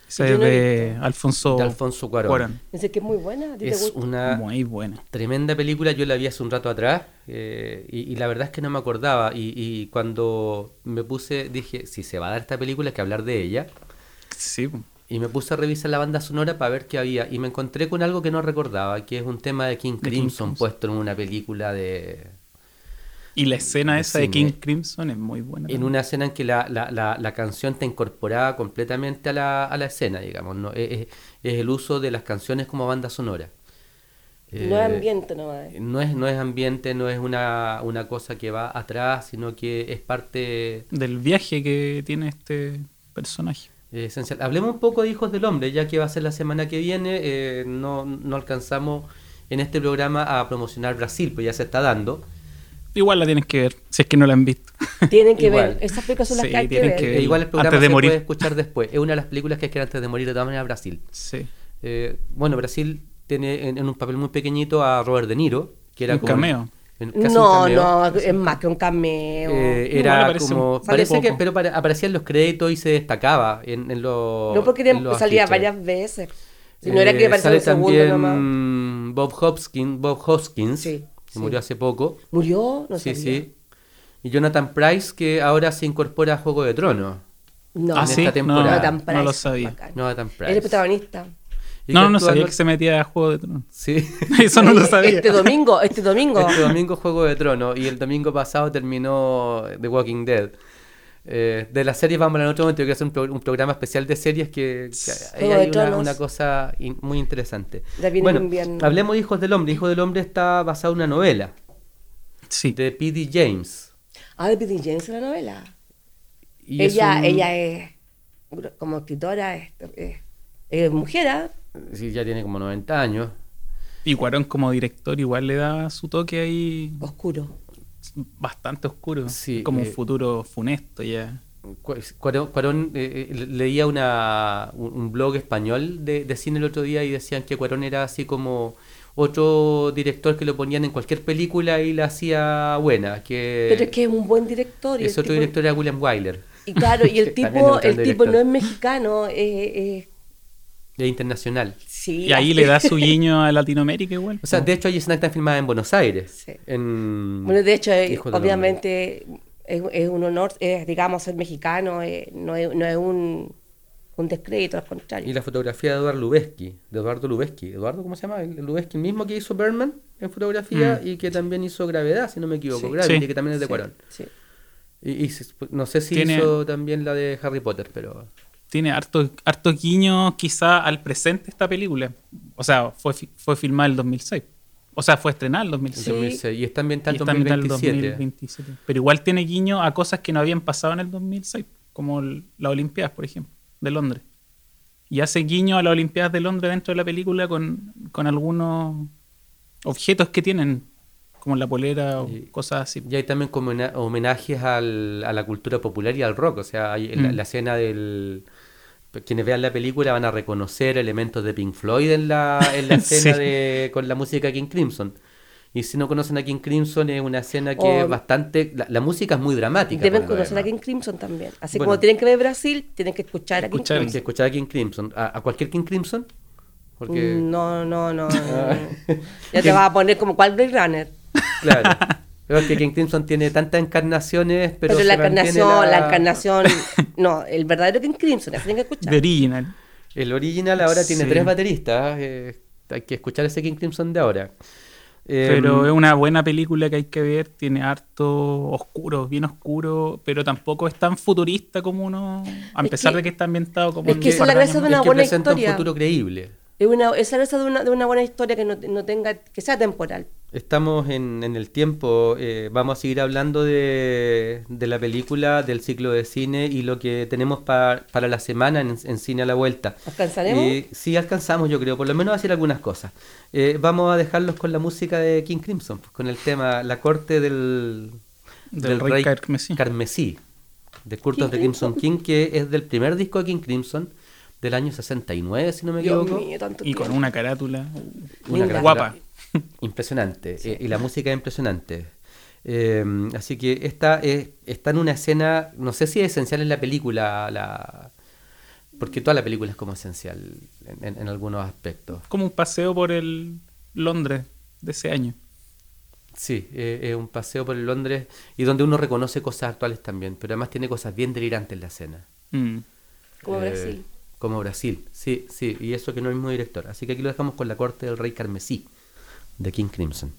Esa es no de Alfonso, de Alfonso Cuarón. Cuarón. Dice que es muy buena. ¿a ti te Es gusta? una Muy buena. tremenda película, yo la vi hace un rato atrás eh, y, y la verdad es que no me acordaba y, y cuando me puse, dije, si se va a dar esta película hay que hablar de ella Sí. Y me puse a revisar la banda sonora para ver qué había y me encontré con algo que no recordaba, que es un tema de King Crimson puesto en una película de... Y la escena De esa de. King Crimson es muy buena. En también. una escena en que la, la, la, la canción está incorporada completamente a la, a la escena, digamos, ¿no? es, es- es el uso de las canciones como banda sonora. No Eh, es ambiente nomás. No es, no es ambiente, no es una, una cosa que va atrás, sino que es parte Del viaje que tiene este personaje. Eh, esencial. Hablemos un poco de Hijos del Hombre, ya que va a ser la semana que viene. eh, no, no alcanzamos en este programa a promocionar Brasil, pues ya se está dando. Igual la tienes que ver, si es que no la han visto. Tienen que Igual. ver. Esas películas son las Sí, que hay que tienen ver. que Eh, igual el programa Antes de se morir. puede escuchar después. Es una de las películas que hay que ver antes de morir de todas maneras Brasil. Sí. Eh, bueno, Brasil tiene en, en un papel muy pequeñito a Robert De Niro, que era Un como cameo. No, no, es más que un cameo. Eh, No, era aparece como parece que pero para- aparecía en los créditos y se destacaba en, en los no porque en los salía afiches. varias veces. Si no era que Eh, aparecía sale un segundo también nomás. Bob Hopkins Bob Hoskins Sí, que sí. murió hace poco ¿Murió? No sí sabía. sí y Jonathan Price que ahora se incorpora a Juego de Tronos No, Ah, en sí. esta No, temporada. Jonathan no lo Price, sabía. bacán. Jonathan Él es Price protagonista. Y No, que no actúa sabía que se metía a Juego de Tronos. sí Eso no lo sabía. Este domingo, este domingo. Este domingo Juego de Tronos y el domingo pasado terminó The Walking Dead. Eh, de las series vamos a hablar en otro momento. Yo quiero hacer un, pro- un programa especial de series que, ahí hay una, cosa in- muy interesante. Ya viene bueno, hablemos de Hijos del Hombre. Hijos del Hombre está basado en una novela Sí. de P.D. James. Ah, de P.D. James la novela. Y es ella, un- ella es, como escritora, es, es- es mujer, ¿ah? Sí, ya tiene como 90 años. Y Cuarón como director igual le da su toque ahí oscuro. bastante oscuro. Sí, como un eh, futuro funesto ya. Cu- Cuarón, Cuarón, eh, eh, leía una, un, blog español de, de cine el otro día y decían que Cuarón era así como otro director que lo ponían en cualquier película y la hacía buena. Que Pero es que es un buen director. y el otro tipo- director era William Wyler, Y claro, y el tipo, es el tipo no es mexicano, es, es- de internacional. sí. Y ahí le da su guiño a Latinoamérica igual. O sea, de hecho hay escenas que están filmadas en Buenos Aires. Sí. En Bueno, de hecho, eh, obviamente es, es un honor, es, digamos, ser mexicano, eh, no, es, no es un, un descrédito, al contrario. Y la fotografía de Eduardo Lubeski, de Eduardo Lubeski. ¿Eduardo cómo se llama? El Lubeski, el mismo que hizo Berman en fotografía Mm. y que también hizo Gravedad, si no me equivoco. Sí. Gravity, Sí. que también es de Sí, Cuarón. sí. Y, no sé si Tiene- hizo también la de Harry Potter, pero... Tiene harto, harto guiño quizá al presente esta película. O sea, fue, fue filmada en el 2006. O sea, fue estrenada en el 2006. en 2006, y está ambientada en está ambientada en el 2027. 2027. Pero igual tiene guiño a cosas que no habían pasado en el 2006, como las Olimpiadas, por ejemplo, de Londres. Y hace guiño a las Olimpiadas de Londres dentro de la película con, con algunos objetos que tienen, como la polera o Y- cosas así. Y hay también como homena- homenajes al- a la cultura popular y al rock. O sea, hay la, Mm. la escena del... Quienes vean la película van a reconocer elementos de Pink Floyd en la, en la Sí. escena de, con la música de King Crimson. Y si no conocen a King Crimson, es una escena que Oh. es bastante... La, la música es muy dramática. Deben conocer a. King Crimson también. Así Bueno. como tienen que ver Brasil, tienen que escuchar a King Escuchar. Hay que Crimson. escuchar a King Crimson. ¿A, a cualquier King Crimson? Porque... No, no, no. no. Ya te vas a poner como cual Blade Runner. Claro. Es que King Crimson tiene tantas encarnaciones, pero, Pero, la encarnación, la... la- encarnación, no, el verdadero King Crimson, la tienen que escuchar. De original. El original ahora tiene tres bateristas. eh, hay que escuchar ese King Crimson de ahora. Eh, Pero es una buena película que hay que ver, tiene harto oscuro, bien oscuro, pero tampoco es tan futurista como uno, a Es pesar que- de que está ambientado como es que esa es la de gracia es una que buena presenta un historia. futuro creíble. Es una, esa es de una, de una buena historia que no, no tenga, que sea temporal. Estamos en, en el tiempo, eh, vamos a seguir hablando de, de la película, del ciclo de cine y lo que tenemos pa- para la semana en, en Cine a la Vuelta. ¿Alcanzaremos? Eh, sí, alcanzamos, yo creo, por lo menos hacer algunas cosas. Eh, vamos a dejarlos con la música de King Crimson, pues, con el tema La corte del, Del rey carmesí. Carmesí, de Curtos de Crimson. King, que es del primer disco de King Crimson, del año 69, si no me equivoco. mío, tanto Y con una carátula Una carátula guapa. Impresionante. eh, y la música es impresionante. Eh, así que esta es- está en una escena, no sé si es esencial en la película, la, Porque toda la película es como esencial en, en- en algunos aspectos. Como un paseo por el Londres de ese año. Sí, eh, es un paseo por el Londres y donde uno reconoce cosas actuales también, pero además tiene cosas bien delirantes en la escena. Mm. Como Eh, Brasil. Como Brasil, sí, sí, y eso que no es el mismo director. Así que aquí lo dejamos con la corte del rey carmesí, de King Crimson.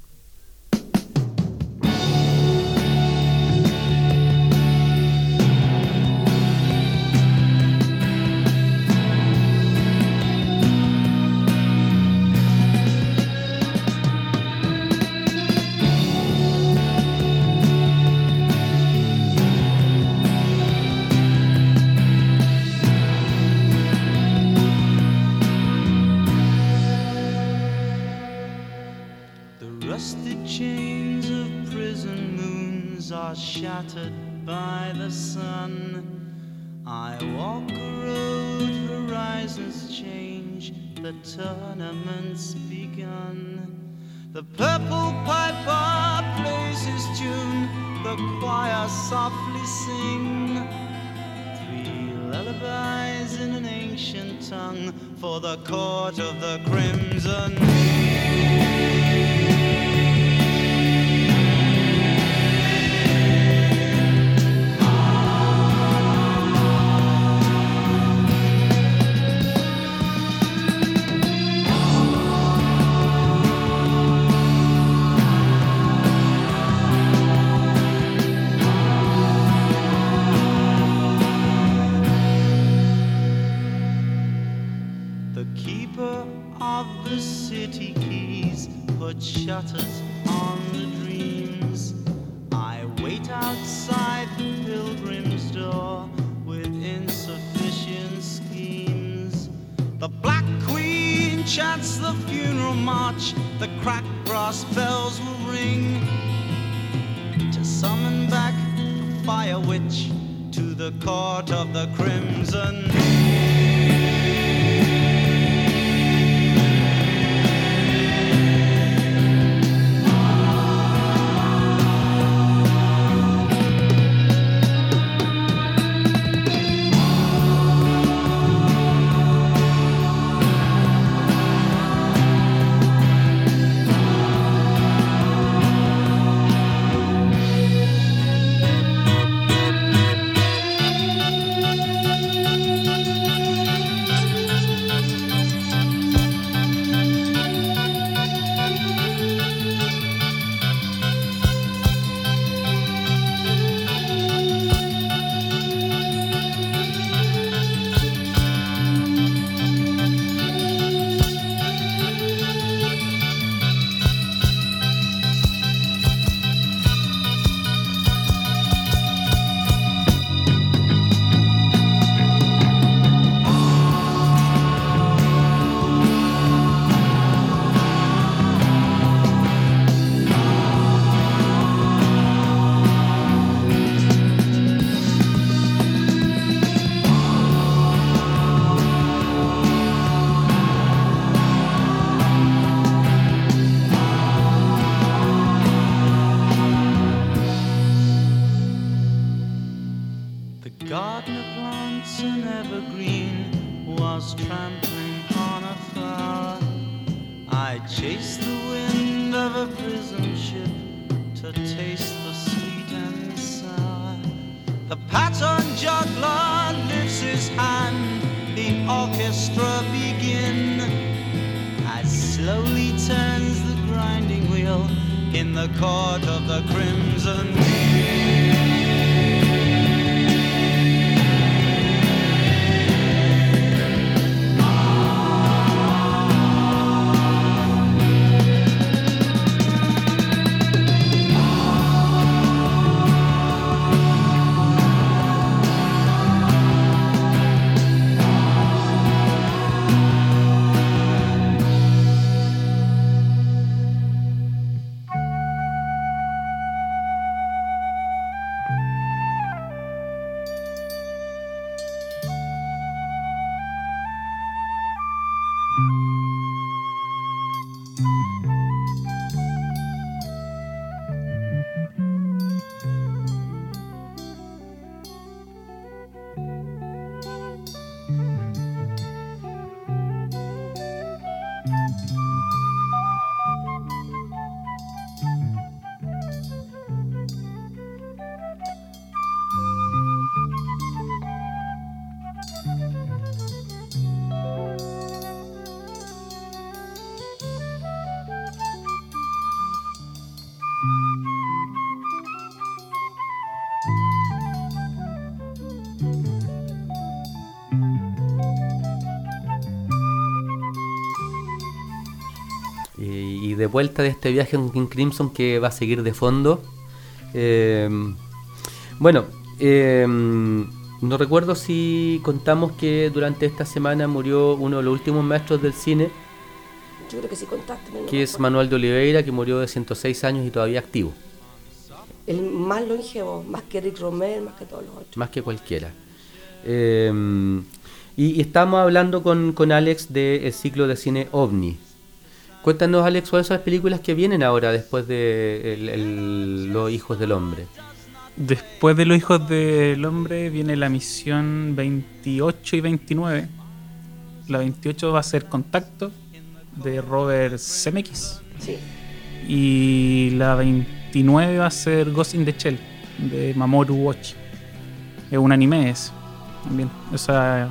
De vuelta de este viaje con King Crimson que va a seguir de fondo. Eh, bueno, eh, no recuerdo si contamos que durante esta semana murió uno de los últimos maestros del cine, Yo creo que sí contaste. no que es. Manuel de Oliveira, que murió de 106 años y todavía activo, El más longevo, más que Rick Romer, más que todos los otros. más que cualquiera. Eh, y, y estamos hablando con, con Alex del ciclo de cine OVNI. Cuéntanos, Alex, cuáles son las películas que vienen ahora después de el- el- Los Hijos del Hombre. Después de Los Hijos del Hombre viene la misión 28 y 29. La 28 va a ser Contacto de Robert Zemeckis. Sí. Y la 29 va a ser Ghost in the Shell de Mamoru Watch. Es un anime ese, también. O sea,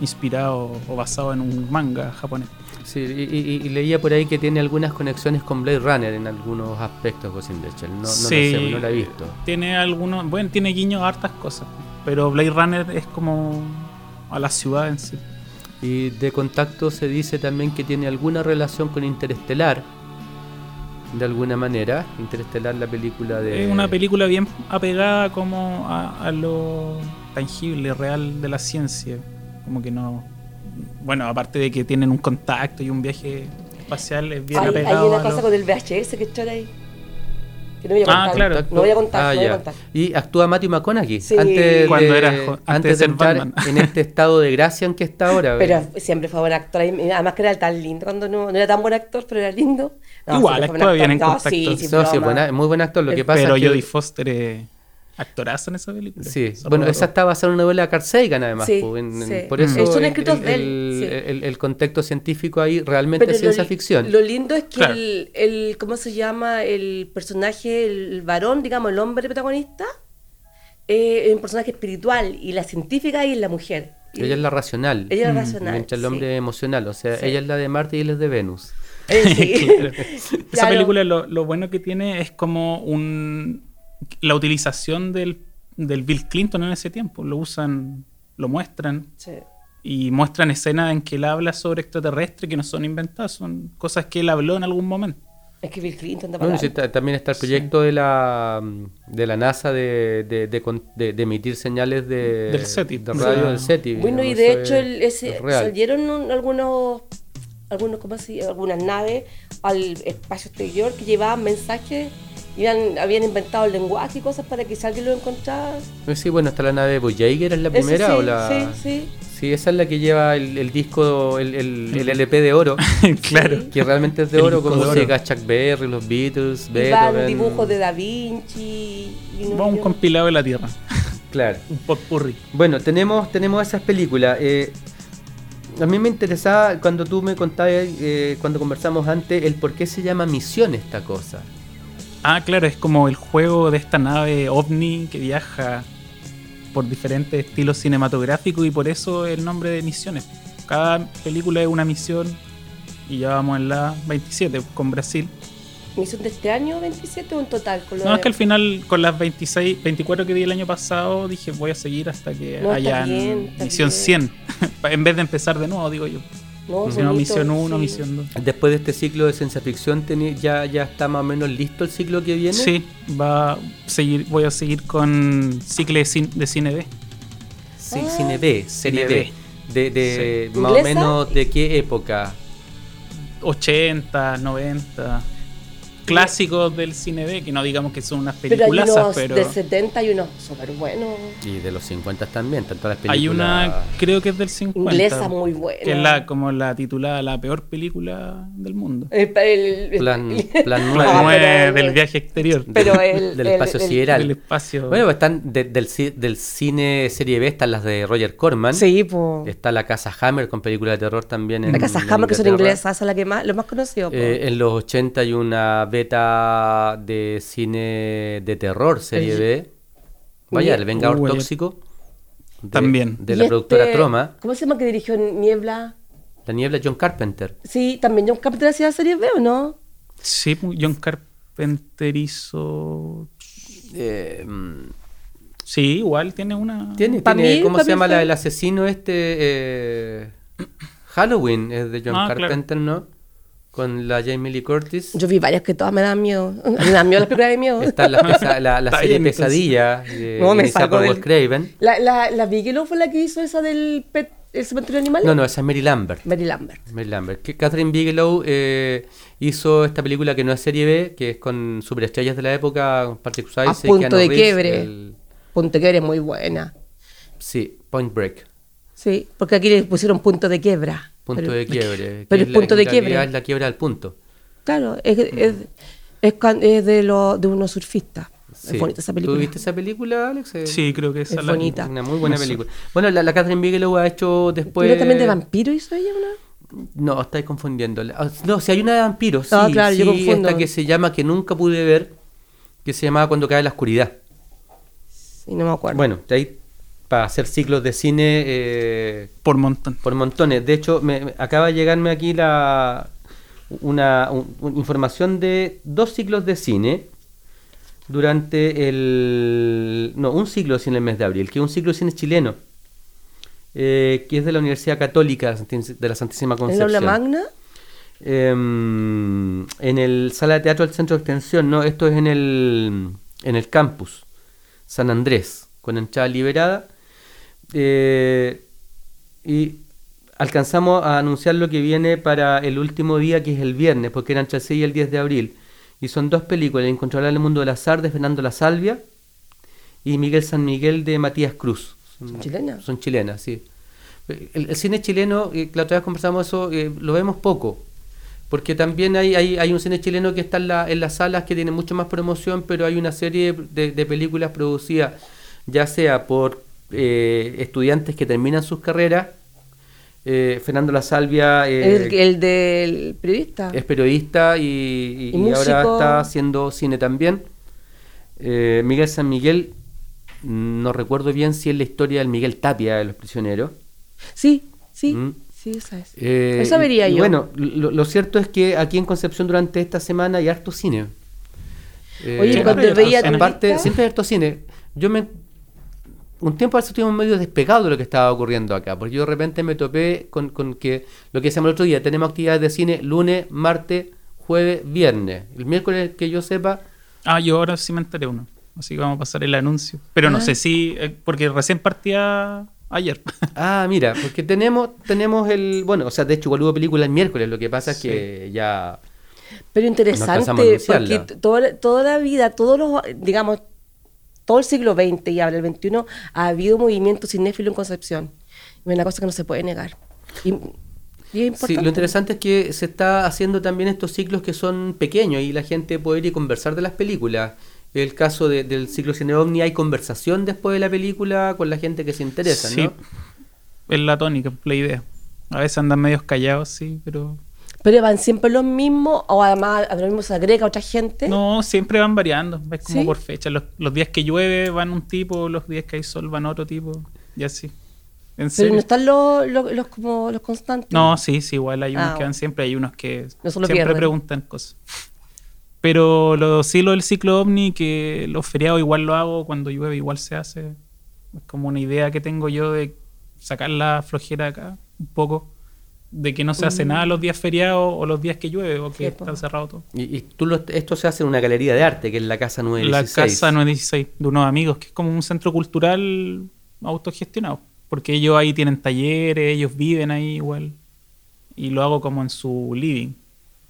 inspirado o basado en un manga japonés. Sí, y, y- y leía por ahí que tiene algunas conexiones con Blade Runner en algunos aspectos, Ghost. No, no lo sé, no la he visto. Tiene algunos, bueno, tiene guiños a hartas cosas. Pero Blade Runner es como a la ciudad en sí. Y de contacto se dice también que tiene alguna relación con Interestelar, de alguna manera. Interestelar, la película de... Es una película bien apegada como a, a lo tangible, real de la ciencia. Como que no... Bueno, aparte de que tienen un contacto y un viaje espacial, es bien Hay, hay apegado una a cosa lo- con el VHS que echó ahí. Que no voy a Ah, contar. claro. No voy a contar, Ah, no voy a ya. contar. Y actúa Matthew McConaughey. Sí. Antes Cuando de, era antes antes de de ser entrar Batman. en este estado de gracia en que está ahora. Pero siempre fue buen actor. Además que era tan lindo cuando no, no era tan buen actor, pero era lindo. No, Igual, actúa bien en No, Contacto. Sí, No, sí, muy buen actor. Lo que pasa Pero es que... Jodie Foster es actorazo en esa película. Sí, Solo bueno, esa está basada en una novela de Sagan además. Sí, pues, en- sí. Por eso. Son el- escritos el, de él, el- sí. el- el contexto científico ahí realmente Pero es ciencia lo, ficción. Lo lindo es que Claro. el, el- ¿cómo se llama? El personaje, el varón, digamos, el hombre protagonista, eh, es un personaje espiritual y la científica ahí es la mujer. Y- Ella es la racional. Ella es Mm. racional. Mientras el hombre es emocional. O sea, Sí. ella es la de Marte y él es de Venus. Eh, sí. Claro. Esa Claro. película lo, lo bueno que tiene es como un la utilización del, del Bill Clinton en ese tiempo. Lo usan, lo muestran Sí. y muestran escenas en que él habla sobre extraterrestres que no son inventadas, son cosas que él habló en algún momento. Es que Bill Clinton sí, ta- también está el proyecto de la de la NASA de, de, de con- de- de emitir señales de, Del SETI. de radio Sí. del SETI. Bueno, y de es- hecho el- ese, es salieron un- algunos, algunos ¿cómo llama? algunas naves al espacio exterior que llevaban mensajes y habían, habían inventado el lenguaje y cosas para que si alguien lo encontrara. Sí, bueno, está la nave Voyager, ¿es la primera sí, o la...? Sí, sí. Sí, esa es la que lleva el, el disco, el, el- el LP de oro, claro. que realmente es de oro, de música Chuck Berry, los Beatles, Beethoven. dibujos de Da Vinci. Y no- Va un yo- compilado de la Tierra, Claro. un potpourri. Bueno, tenemos, tenemos esas películas. Eh, a mí me interesaba cuando tú me contabas, eh, cuando conversamos antes, el por qué se llama misión esta cosa. Ah, claro, es como el juego de esta nave ovni que viaja por diferentes estilos cinematográficos y por eso el nombre de misiones. Cada película es una misión y ya vamos en la 27 con Brasil. ¿Misión de este año 27 o en total? Con No, de- es que al final con las 26, 24 que di el año pasado dije voy a seguir hasta que No, haya bien, está misión bien. 100. en vez de empezar de nuevo, digo yo. No, misión 1, sí. misión 2. Después de este ciclo de ciencia ficción, ya, ya está más o menos listo el ciclo que viene. Sí, va a seguir, voy a seguir con cicle de cine, de cine B. Sí, Ah. Cine B, serie Cine B. De, de Sí. más o menos de qué época. 80, 90. Clásicos del cine B, que no digamos que son unas Pero hay peliculazas, unos pero. del 70 y unos súper buenos. Y de los 50 también, tanto las películas. Hay una, creo que es del 50. Inglesa muy buena. Que es la, como la titulada la peor película del mundo. El, el- el- Plan, plan Ah, 9 Como pero- es del viaje exterior. Pero el, del el- espacio el- sideral. Del espacio. Bueno, pues están de- del, del cine serie B, están las de Roger Corman. Sí, pues. Está la Casa Hammer con películas de terror también. En, La casa en Hammer, que son inglesas, esa es la que más, lo más conocido. Eh, en los 80 hay una beta de cine de terror, serie El- B. Vaya, El Vengador Uh. Tóxico. de- También. De la productora este, Troma. ¿Cómo se llama que dirigió Niebla? La niebla John Carpenter. Sí, también John Carpenter hacía series B, ¿o no? Sí, John Carpenter hizo. Eh, mm, Sí, igual tiene una. tiene, Pa' tiene- mí, ¿cómo se llama la del asesino este? eh, Halloween es de John Ah, claro. Carpenter, ¿no? Con la Jamie Lee Curtis. Yo vi varias que todas me dan miedo. Me dan miedo las películas de miedo. Está la, pesa- la, la serie. Pesadilla de No, me por del- Craven. La, la, la Bigelow fue la que hizo esa del pet, el cementerio de animales. No, no, esa es Mary Lambert. Mary Lambert. Mary Lambert. Que Catherine Bigelow eh, hizo esta película que no es serie B, que es con superestrellas de la época, Patrick Swayze, A punto Keanu de Reeves, quiebre. el- Punto de quiebre es muy buena. sí, Point Break. Sí, porque aquí le pusieron punto de quiebra. Punto Pero- de quiebre. Pero que es punto la- de quiebre. Es la quiebra al punto. Claro, es, es, es, es de, lo, de unos surfistas. Sí. Es bonita esa película. ¿Tú viste esa película, Alex? Sí, creo que esa Es la vi. bonita. Una muy buena No sé. película. Bueno, la, la Catherine Bigelow ha hecho después... ¿Pero también de vampiro hizo ella una? No, estáis confundiendo. Ah, No, si hay una de vampiros, sí, Ah, claro, yo sí, confundo. esta que se llama, que nunca pude ver, que se llamaba Cuando cae la oscuridad. Sí, no me acuerdo. Bueno, de ahí para hacer ciclos de cine eh, Por montón. por montones. De hecho, me, me- acaba de llegarme aquí la una, un- un- información de dos ciclos de cine durante el... No, un ciclo de cine en el mes de abril, que es un ciclo de cine chileno, eh, que es de la Universidad Católica de la Santísima ¿En Concepción. la aula magna? Em, en el sala de teatro del centro de extensión, no, esto es en el, en el campus San Andrés, con entrada liberada. Eh, y alcanzamos a anunciar lo que viene para el último día, que es el viernes, porque eran entre el 6 y el 10 de abril. Y son dos películas, El Incontrolable Mundo del Azar de Fernando La Salvia y Miguel San Miguel de Matías Cruz. ¿Son chilenas? Son chilenas, sí. El, el cine chileno, eh, la otra vez conversamos eso, eh, lo vemos poco. Porque también hay, hay, hay un cine chileno que está en, la- en las salas que tiene mucho más promoción, pero hay una serie de, de películas producidas ya sea por eh, estudiantes que terminan sus carreras. eh, Fernando La Salvia eh, el, el del periodista. es periodista y, y- Y y ahora está haciendo cine también. Miguel San Miguel, no recuerdo bien si es la historia del Miguel Tapia de los prisioneros. Sí, sí, Mm. sí, esa es. Eh, Esa vería yo. Bueno, lo, lo cierto es que aquí en Concepción durante esta semana hay harto cine. Eh, Oye, cuando veía en lista- siempre hay harto cine. Yo me. Un tiempo a veces estuvimos medio despegados de lo que estaba ocurriendo acá, porque yo de repente me topé con, con que lo que decíamos el otro día, tenemos actividades de cine lunes, martes, jueves, viernes. El miércoles que yo sepa, Ah, yo ahora sí me enteré uno. Así que vamos a pasar el anuncio. Pero no Ah. sé si. eh, porque recién partía ayer. Ah, mira, porque tenemos, tenemos el. Bueno, o sea, de hecho, igual hubo película el miércoles, lo que pasa es que ya. Pero interesante, porque toda, toda la vida, todos los, digamos, todo el siglo XX y ahora el XXI, ha habido movimiento cinéfilo en Concepción. Es una cosa que no se puede negar. Y, y es Sí, lo interesante es que se está haciendo también estos ciclos que son pequeños y la gente puede ir y conversar de las películas. El caso de- del ciclo Cine OVNI, hay conversación después de la película con la gente que se interesa, sí. ¿no? Es la tónica, la idea. A veces andan medios callados, sí, pero. Pero van siempre los mismos, o además a lo mismo se agrega otra gente. No, siempre van variando. Es como ¿Sí? por fecha. Los, los días que llueve van un tipo, los días que hay sol van otro tipo. Y así. En Pero no están los, los, los como los constantes. No, sí, sí, igual hay unos Ah, que van siempre, hay unos que No siempre pierden. preguntan cosas. Pero lo, sí, lo del ciclo ovni, que los feriados igual lo hago, cuando llueve igual se hace. Es como una idea que tengo yo de sacar la flojera acá un poco, de que no se hace nada los días feriados o los días que llueve o que Sí, está cerrado todo. Y, y tú lo- esto se hace en una galería de arte, que es la Casa La 916. Casa 916 de unos amigos, que es como un centro cultural autogestionado. Porque ellos ahí tienen talleres, ellos viven ahí igual. Y lo hago como en su living.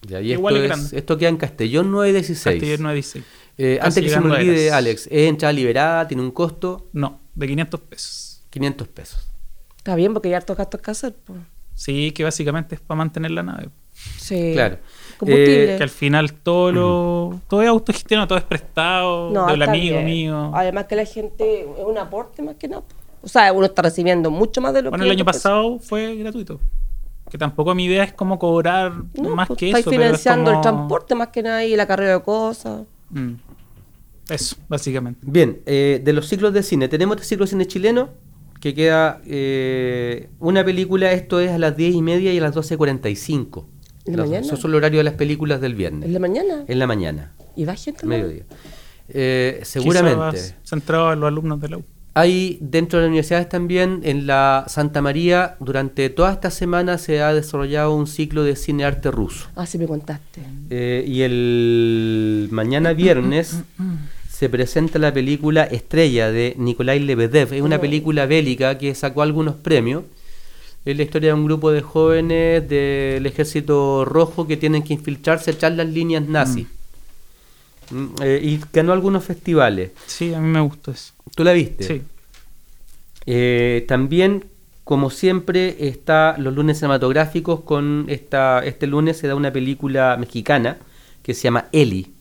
Ya, y Igual esto, es grande. esto queda en Castellón 916. Castillo 916. Eh, antes que se me olvide. Alex, es entrada liberada, tiene un costo, No, de 500 pesos. 500 pesos. Está bien, porque hay hartos gastos que hacer. po. Sí, que básicamente es para mantener la nave. Sí. Claro. Combustible. Eh, Que al final todo lo todo es autogestionado, todo es prestado No, del amigo bien. mío. Además que la gente es un aporte más que nada. O sea, uno está recibiendo mucho más de lo Bueno, que... el año pasado fue gratuito. Que tampoco mi idea es como cobrar No, más pues, que estáis eso. pero es financiando el transporte más que nada y la carrera de cosas. Mm. Eso, básicamente. Bien, eh, de los ciclos de cine, tenemos este ciclo de cine chileno que queda eh, una película, esto es a las 10 y media y a las 12.45. ¿En la Los- mañana? Esos son los horarios de las películas del viernes. En la mañana. En la mañana, Y va gente. mediodía. Eh, seguramente. centrado en los alumnos de la U. Hay dentro de las universidades también, en la Santa María, durante toda esta semana se ha desarrollado un ciclo de cine arte ruso. Ah, sí me contaste. Eh, y el mañana viernes se presenta la película Estrella de Nikolai Lebedev. Es una Oh. película bélica que sacó algunos premios. Es la historia de un grupo de jóvenes del ejército rojo que tienen que infiltrarse tras las líneas nazis. Mm, eh, y ganó algunos festivales. Sí, a mí me gustó eso. ¿Tú la viste? Sí. Eh, también, como siempre, está los lunes cinematográficos. Con esta, este lunes se da una película mexicana que se llama Eli.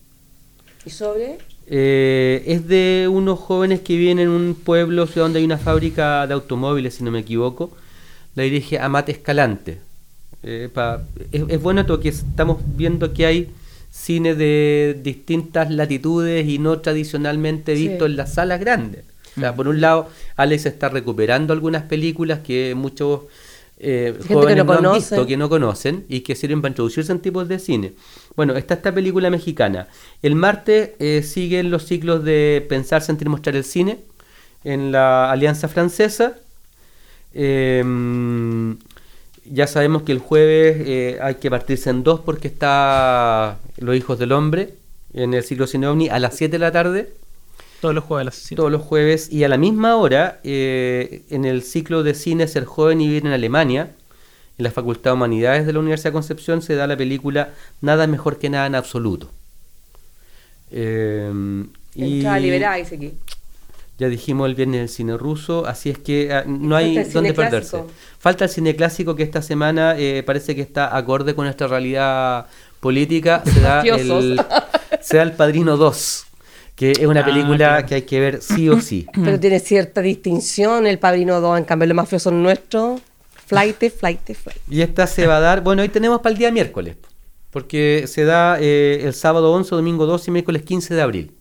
¿Y sobre? Eh, es de unos jóvenes que viven en un pueblo ciudad donde hay una fábrica de automóviles, si no me equivoco. La dirige Amate Escalante. Eh, pa- es, es bueno porque estamos viendo que hay cine de distintas latitudes y no tradicionalmente Sí. visto en las salas grandes. O sea, por un lado, Alex está recuperando algunas películas que muchos eh, Gente que jóvenes no no, han visto, que no conocen y que sirven para introducirse en tipos de cine. Bueno, está esta película mexicana. El martes eh, siguen los ciclos de Pensar, Sentir, Mostrar el Cine en la Alianza Francesa. Eh, ya sabemos que el jueves eh, hay que partirse en dos porque está Los Hijos del Hombre en el ciclo Cine OVNI a las 7 de la tarde Todos los jueves a las 7. todos los jueves y a la misma hora eh, en el ciclo de cine Ser joven y vivir en Alemania, en la Facultad de Humanidades de la Universidad de Concepción se da la película Nada mejor que nada en absoluto. Eh, y dice aquí. ya dijimos el viernes el cine ruso, así es que ah, no hay dónde perderse. clásico. Falta el cine clásico que esta semana eh, parece que está acorde con nuestra realidad política. Se da el, se da el Padrino 2, que es una Ah, película claro. que hay que ver sí o sí. Pero tiene cierta distinción el Padrino 2, en cambio los mafiosos nuestros. Flight, flight, flight. Y esta se va a dar, bueno, hoy tenemos para el día miércoles, porque se da eh, el sábado 11, domingo 12 y miércoles 15 de abril.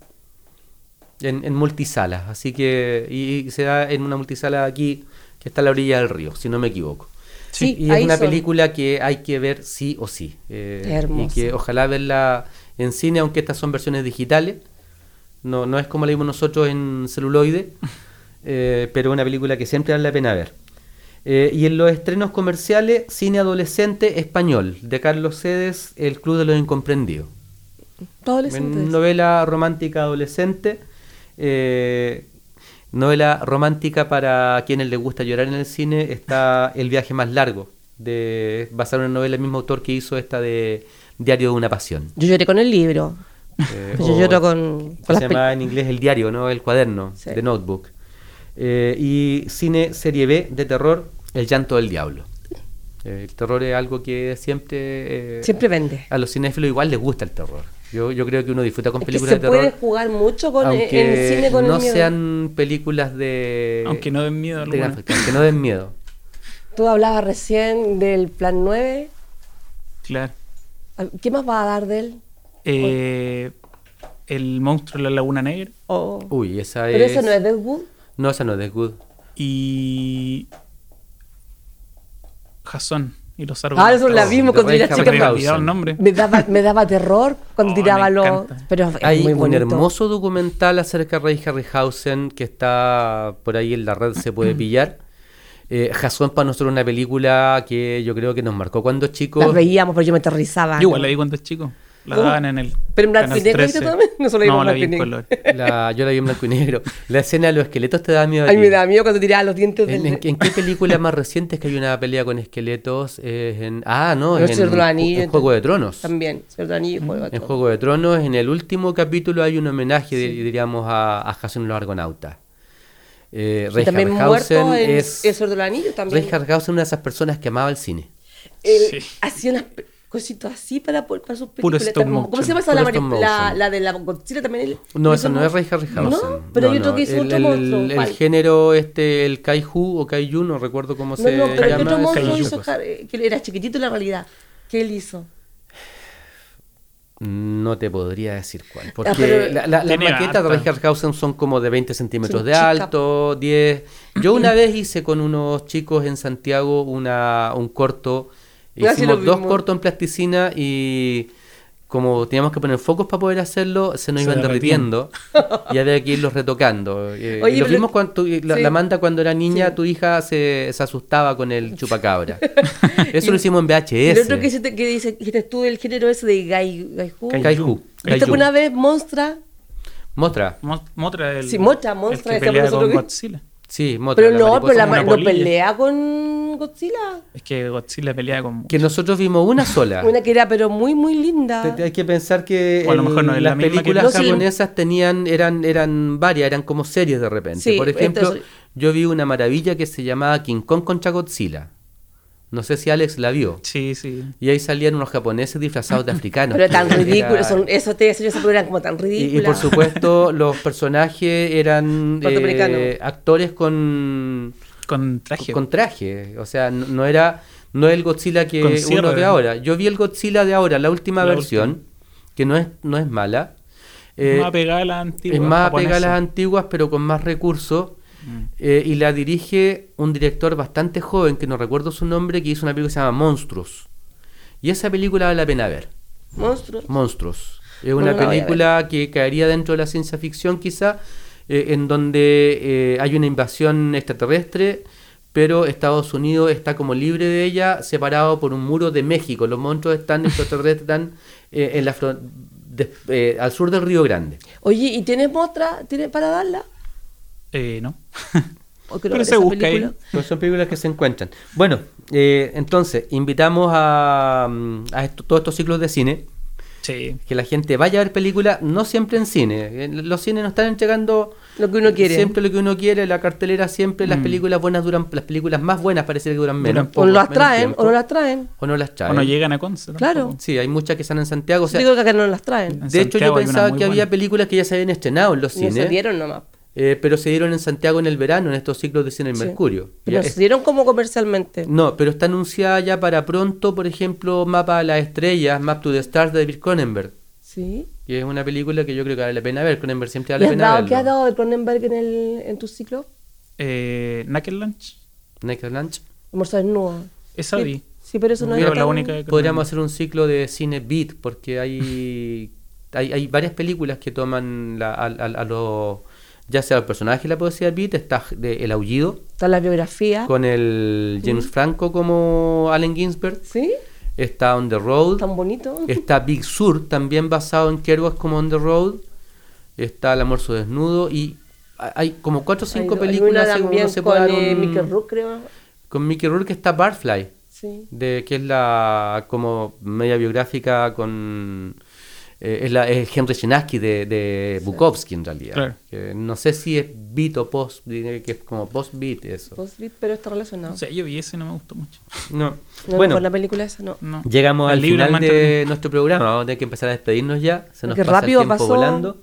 En, en multisalas, así que, y, y se da en una multisala aquí, que está a la orilla del río, si no me equivoco. Sí, y es una son. película que hay que ver sí o sí. eh, y que ojalá verla en cine, aunque estas son versiones digitales. No, no es como la vimos nosotros en celuloide, eh, pero una película que siempre vale la pena ver. Eh, y en los estrenos comerciales, cine adolescente español, de Carlos Cedes, El Club de los Incomprendidos. Novela romántica adolescente, eh, novela romántica para quienes les gusta llorar en el cine, está El viaje más largo, de basada en una novela del mismo autor que hizo esta de Diario de una pasión. Yo lloré con el libro. Eh, Yo o- lloro con, se con las llama en inglés el diario, ¿no? El cuaderno, Sí. de notebook. Eh, y cine serie B de terror, El llanto del diablo. Eh, el terror es algo que siempre... eh, Siempre vende. A los cinéfilos igual les gusta el terror. Yo, yo creo que uno disfruta con Es que películas se de terror. puede jugar mucho con, en aunque cine con no el miedo. sean películas de... Aunque no den miedo de aunque no den miedo. Tú hablabas recién del Plan 9. Claro. ¿Qué más va a dar de él? Eh, el monstruo de la Laguna Negra. Oh. Uy, esa Pero es... ese no es Deadwood. No, esa no es de Good. Y. Jason y los Ah, Argonautas. eso la Oh, vimos de cuando era chica. Me nombre. Me daba, me daba terror cuando Oh, tiraba los. Pero es Hay muy un hermoso documental acerca de Ray Harryhausen que está por ahí en la red, se puede pillar. Eh, Jason para nosotros una película que yo creo que nos marcó cuando chicos. Las veíamos, pero yo me aterrizaba. Yo igual la vi cuando es chico. La ¿Cómo? daban en el. ¿Pero en blanco y negro viste 13. también? No solo No, la blanco vi y en negro. color. La, yo la vi en blanco y negro. La escena de los esqueletos te da miedo. a Ay, ti. me da miedo cuando tiraba los dientes ¿En, del. en- en qué película más reciente es que hay una pelea con esqueletos? Es en, ah, no, es en, Anillos, en Juego de Tronos. También, Anillos, Juego de En. Juego de Tronos, en el último capítulo hay un homenaje, di- diríamos, a, a Jason los Argonautas. Eh, Y Ray también Harryhausen muerto en es... El Señor de los Anillos también. Es una de esas personas que amaba el cine. Él Sí. hacía unas cositas así para, para sus Puro películas. stop Como- ¿Cómo se llama esa? Puro La, la, de la Godzilla también. él No, esa no es Ray Harryhausen. No, pero hay otro que hizo el, otro el- monstruo. el género este, el Kaiju o Kaiju, no recuerdo cómo No, se no, pero ¿qué llama. otro monstruo Kaiju. hizo Har- que era chiquitito en la realidad? ¿Qué él hizo? No te podría decir cuál. Porque Ah, pero- la- la- las maquetas de. Ray Harryhausen son como de 20 centímetros Son de alto, 10. Yo una vez hice con unos chicos en Santiago una, un corto. Hicimos dos cortos en plasticina y como teníamos que poner focos para poder hacerlo, se nos Se iban derritiendo y había que irlos retocando. Eh, Oye, y lo vimos cuando tu- la, sí. la Manta cuando era niña, Sí. tu hija se, se asustaba con el chupacabra. Eso lo hicimos en VHS. Y el otro que, hiciste- que dice, dijiste tú el género ese de gai, gaiju. Kaiju. ¿Viste Kaiju. alguna vez Monstra? Motra. Mo- Motra el, Sí, Motra, Monstra, el que decíamos pelea con nosotros que- Godzilla. Sí, Motra. Pero no, pero la, no pelea con Godzilla. Es que Godzilla pelea con... Que nosotros vimos una sola. Una que era pero muy, muy linda. Hay que pensar que O a lo el- mejor no es la las películas japonesas tenían eran eran varias, eran como series de repente. Sí, Por ejemplo, entonces- yo vi una maravilla que se llamaba King Kong contra Godzilla. No sé si Alex la vio. Sí, sí. Y ahí salían unos japoneses disfrazados de africanos. Pero tan Era- ridículo, son, eso te decía, esas películas eran como tan Y, y por supuesto los personajes eran eh, actores con, Con traje. con traje. O sea, no, no era no es el Godzilla que Con uno de ahora. Yo vi el Godzilla de ahora, la última La versión, que no es, no es mala. Es Eh, más apegada a las antiguas. es más apegada a las antiguas, pero con más recursos. Mm. eh, y la dirige un director bastante joven, que no recuerdo su nombre, que hizo una película que se llama Monstruos. Y esa película vale la pena ver. Monstruos. Monstruos. Es una no película que caería dentro de la ciencia ficción quizá, eh, en donde eh, hay una invasión extraterrestre, pero Estados Unidos está como libre de ella, separado por un muro de México. Los monstruos están extraterrestres están eh, en la fron- de- eh, al sur del Río Grande. Oye, ¿y tienes otra? ¿Tienes para darla? Eh, no. ¿O que no Pero se busca película? Pues son películas que se encuentran. Bueno, eh, entonces, invitamos a, mm, a esto- todos estos ciclos de cine, Sí. que la gente vaya a ver películas, no siempre en cine. Eh, Los cines nos están entregando Lo que uno quiere. siempre lo que uno quiere, la cartelera siempre, las Mm. películas buenas duran, las películas más buenas parece que duran menos. Duran O poco, no las traen, tiempo, o no las traen. o no las traen. O no llegan a Conce. tampoco. Claro. Sí, hay muchas que están en Santiago. o sea, Digo que acá no las traen. En de hecho, yo pensaba que había películas que ya se habían estrenado en los No se cines, dieron nomás. Eh, pero se dieron en Santiago en el verano, en estos ciclos de cine Sí. Mercurio. Pero Ya se dieron como comercialmente. No, pero está anunciada ya para pronto, por ejemplo, Mapa a las Estrellas, Map to the Stars de David Cronenberg. Sí. Que es una película que yo creo que vale la pena ver. Cronenberg siempre ¿Le vale la has pena dado. ¿Qué has dado de Cronenberg en, el, en tu ciclo? Eh, Naked Lunch. Naked Lunch. Almorzar desnudo. Esa vi. Sí, pero eso no es la tan- única que- Podríamos hacer un ciclo de cine beat, porque hay, hay, hay varias películas que toman la- a, a- a los. Ya sea el personaje de la poesía beat, está de El Aullido, Está la biografía. con el James Franco como Allen Ginsberg. ¿Sí? Está On the Road. Tan bonito. Está Big Sur, también basado en Kerouac como On the Road. Está El Almuerzo Desnudo. Y ha- hay como cuatro o cinco Hay- hay películas una uno se con eh, un- Mickey Rourke, creo. Con Mickey Rourke está Barfly. Sí. de que es la como media biográfica con eh, es, la, es Henry Chinaski de, de Bukowski en realidad Claro. No sé si es beat o post que es como post beat eso Post-beat, pero está relacionado. O sea, yo vi ese no me gustó mucho. no No, bueno por la película esa no. No. llegamos El al final de nuestro programa vamos a tener que empezar a despedirnos ya se nos Porque pasa rápido el tiempo pasó. volando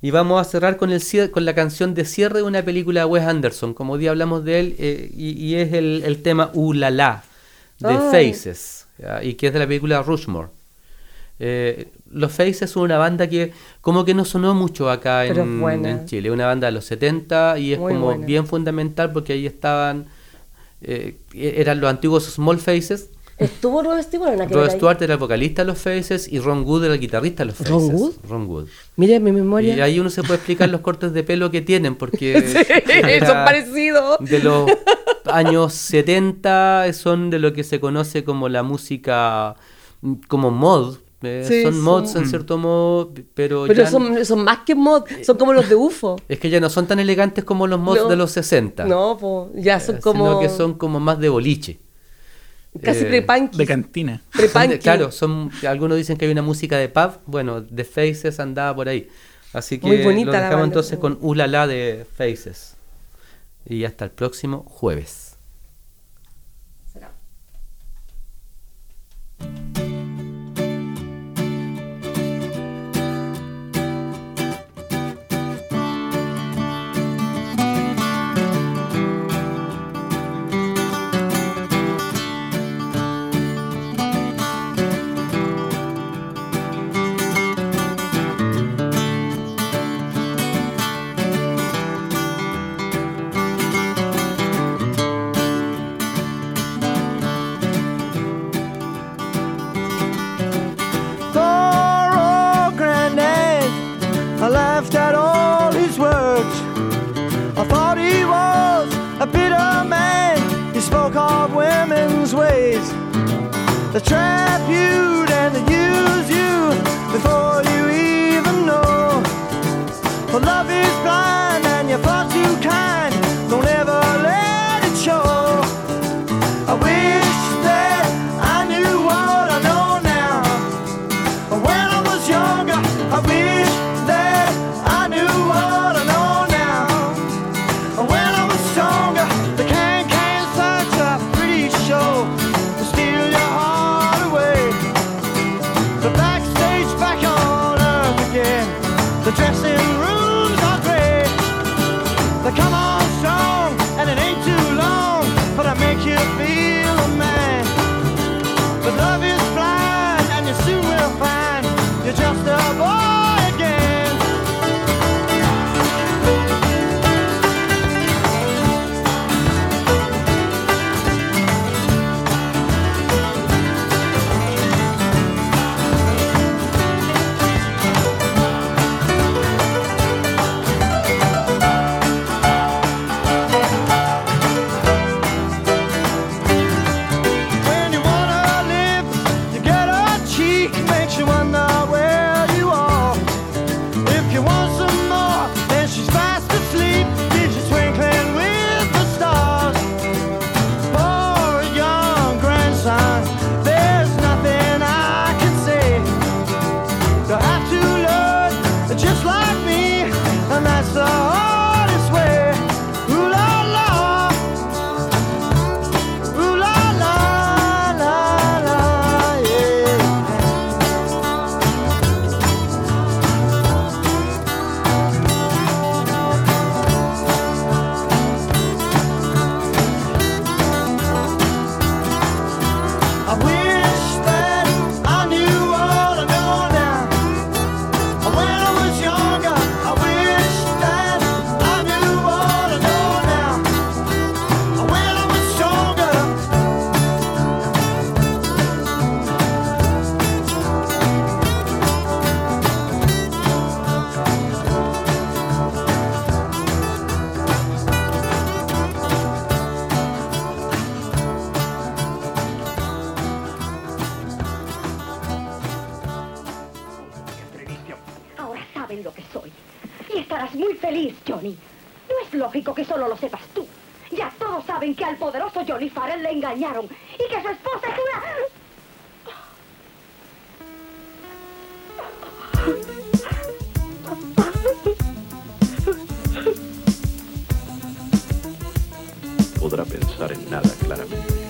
y vamos a cerrar con el con la canción de cierre de una película de Wes Anderson como hoy día hablamos de él eh, y, y es el, el tema Uh La La de Ay. Faces ¿ya? y que es de la película Rushmore Eh, los Faces son una banda que como que no sonó mucho acá en, es en Chile, una banda de los 70 y es Muy como buena. bien fundamental porque ahí estaban, eh, eran los antiguos Small Faces, ¿Estuvo Rod Stewart en aquel Rod? Stewart era el vocalista de los Faces y Ron Wood era el guitarrista de los Faces. ¿Ron Wood? Ron Wood. Mira mi memoria. Y ahí uno se puede explicar los cortes de pelo que tienen porque Sí, son parecidos. de los años 70 son de lo que se conoce como la música como mod. Eh, Sí, son son- mods en cierto modo, pero, Pero ya son, son más que mod, son como los de UFO. es que ya no son tan elegantes como los mods No. de los 60. No, pues ya son eh, como. sino que son como más de boliche. Casi eh, pre-punky. De cantina. Claro, son, algunos dicen que hay una música de pub, bueno, The Faces andaba por ahí. Así que Muy bonita lo dejamos entonces con Ulala de Faces. Y hasta el próximo jueves. They trap you, and they use you before you even know. For love is blind and your fortune. soy. Y estarás muy feliz, Johnny. No es lógico que solo lo sepas tú. Ya todos saben que al poderoso Johnny Farrell le engañaron y que su esposa es una... podrá pensar en nada claramente.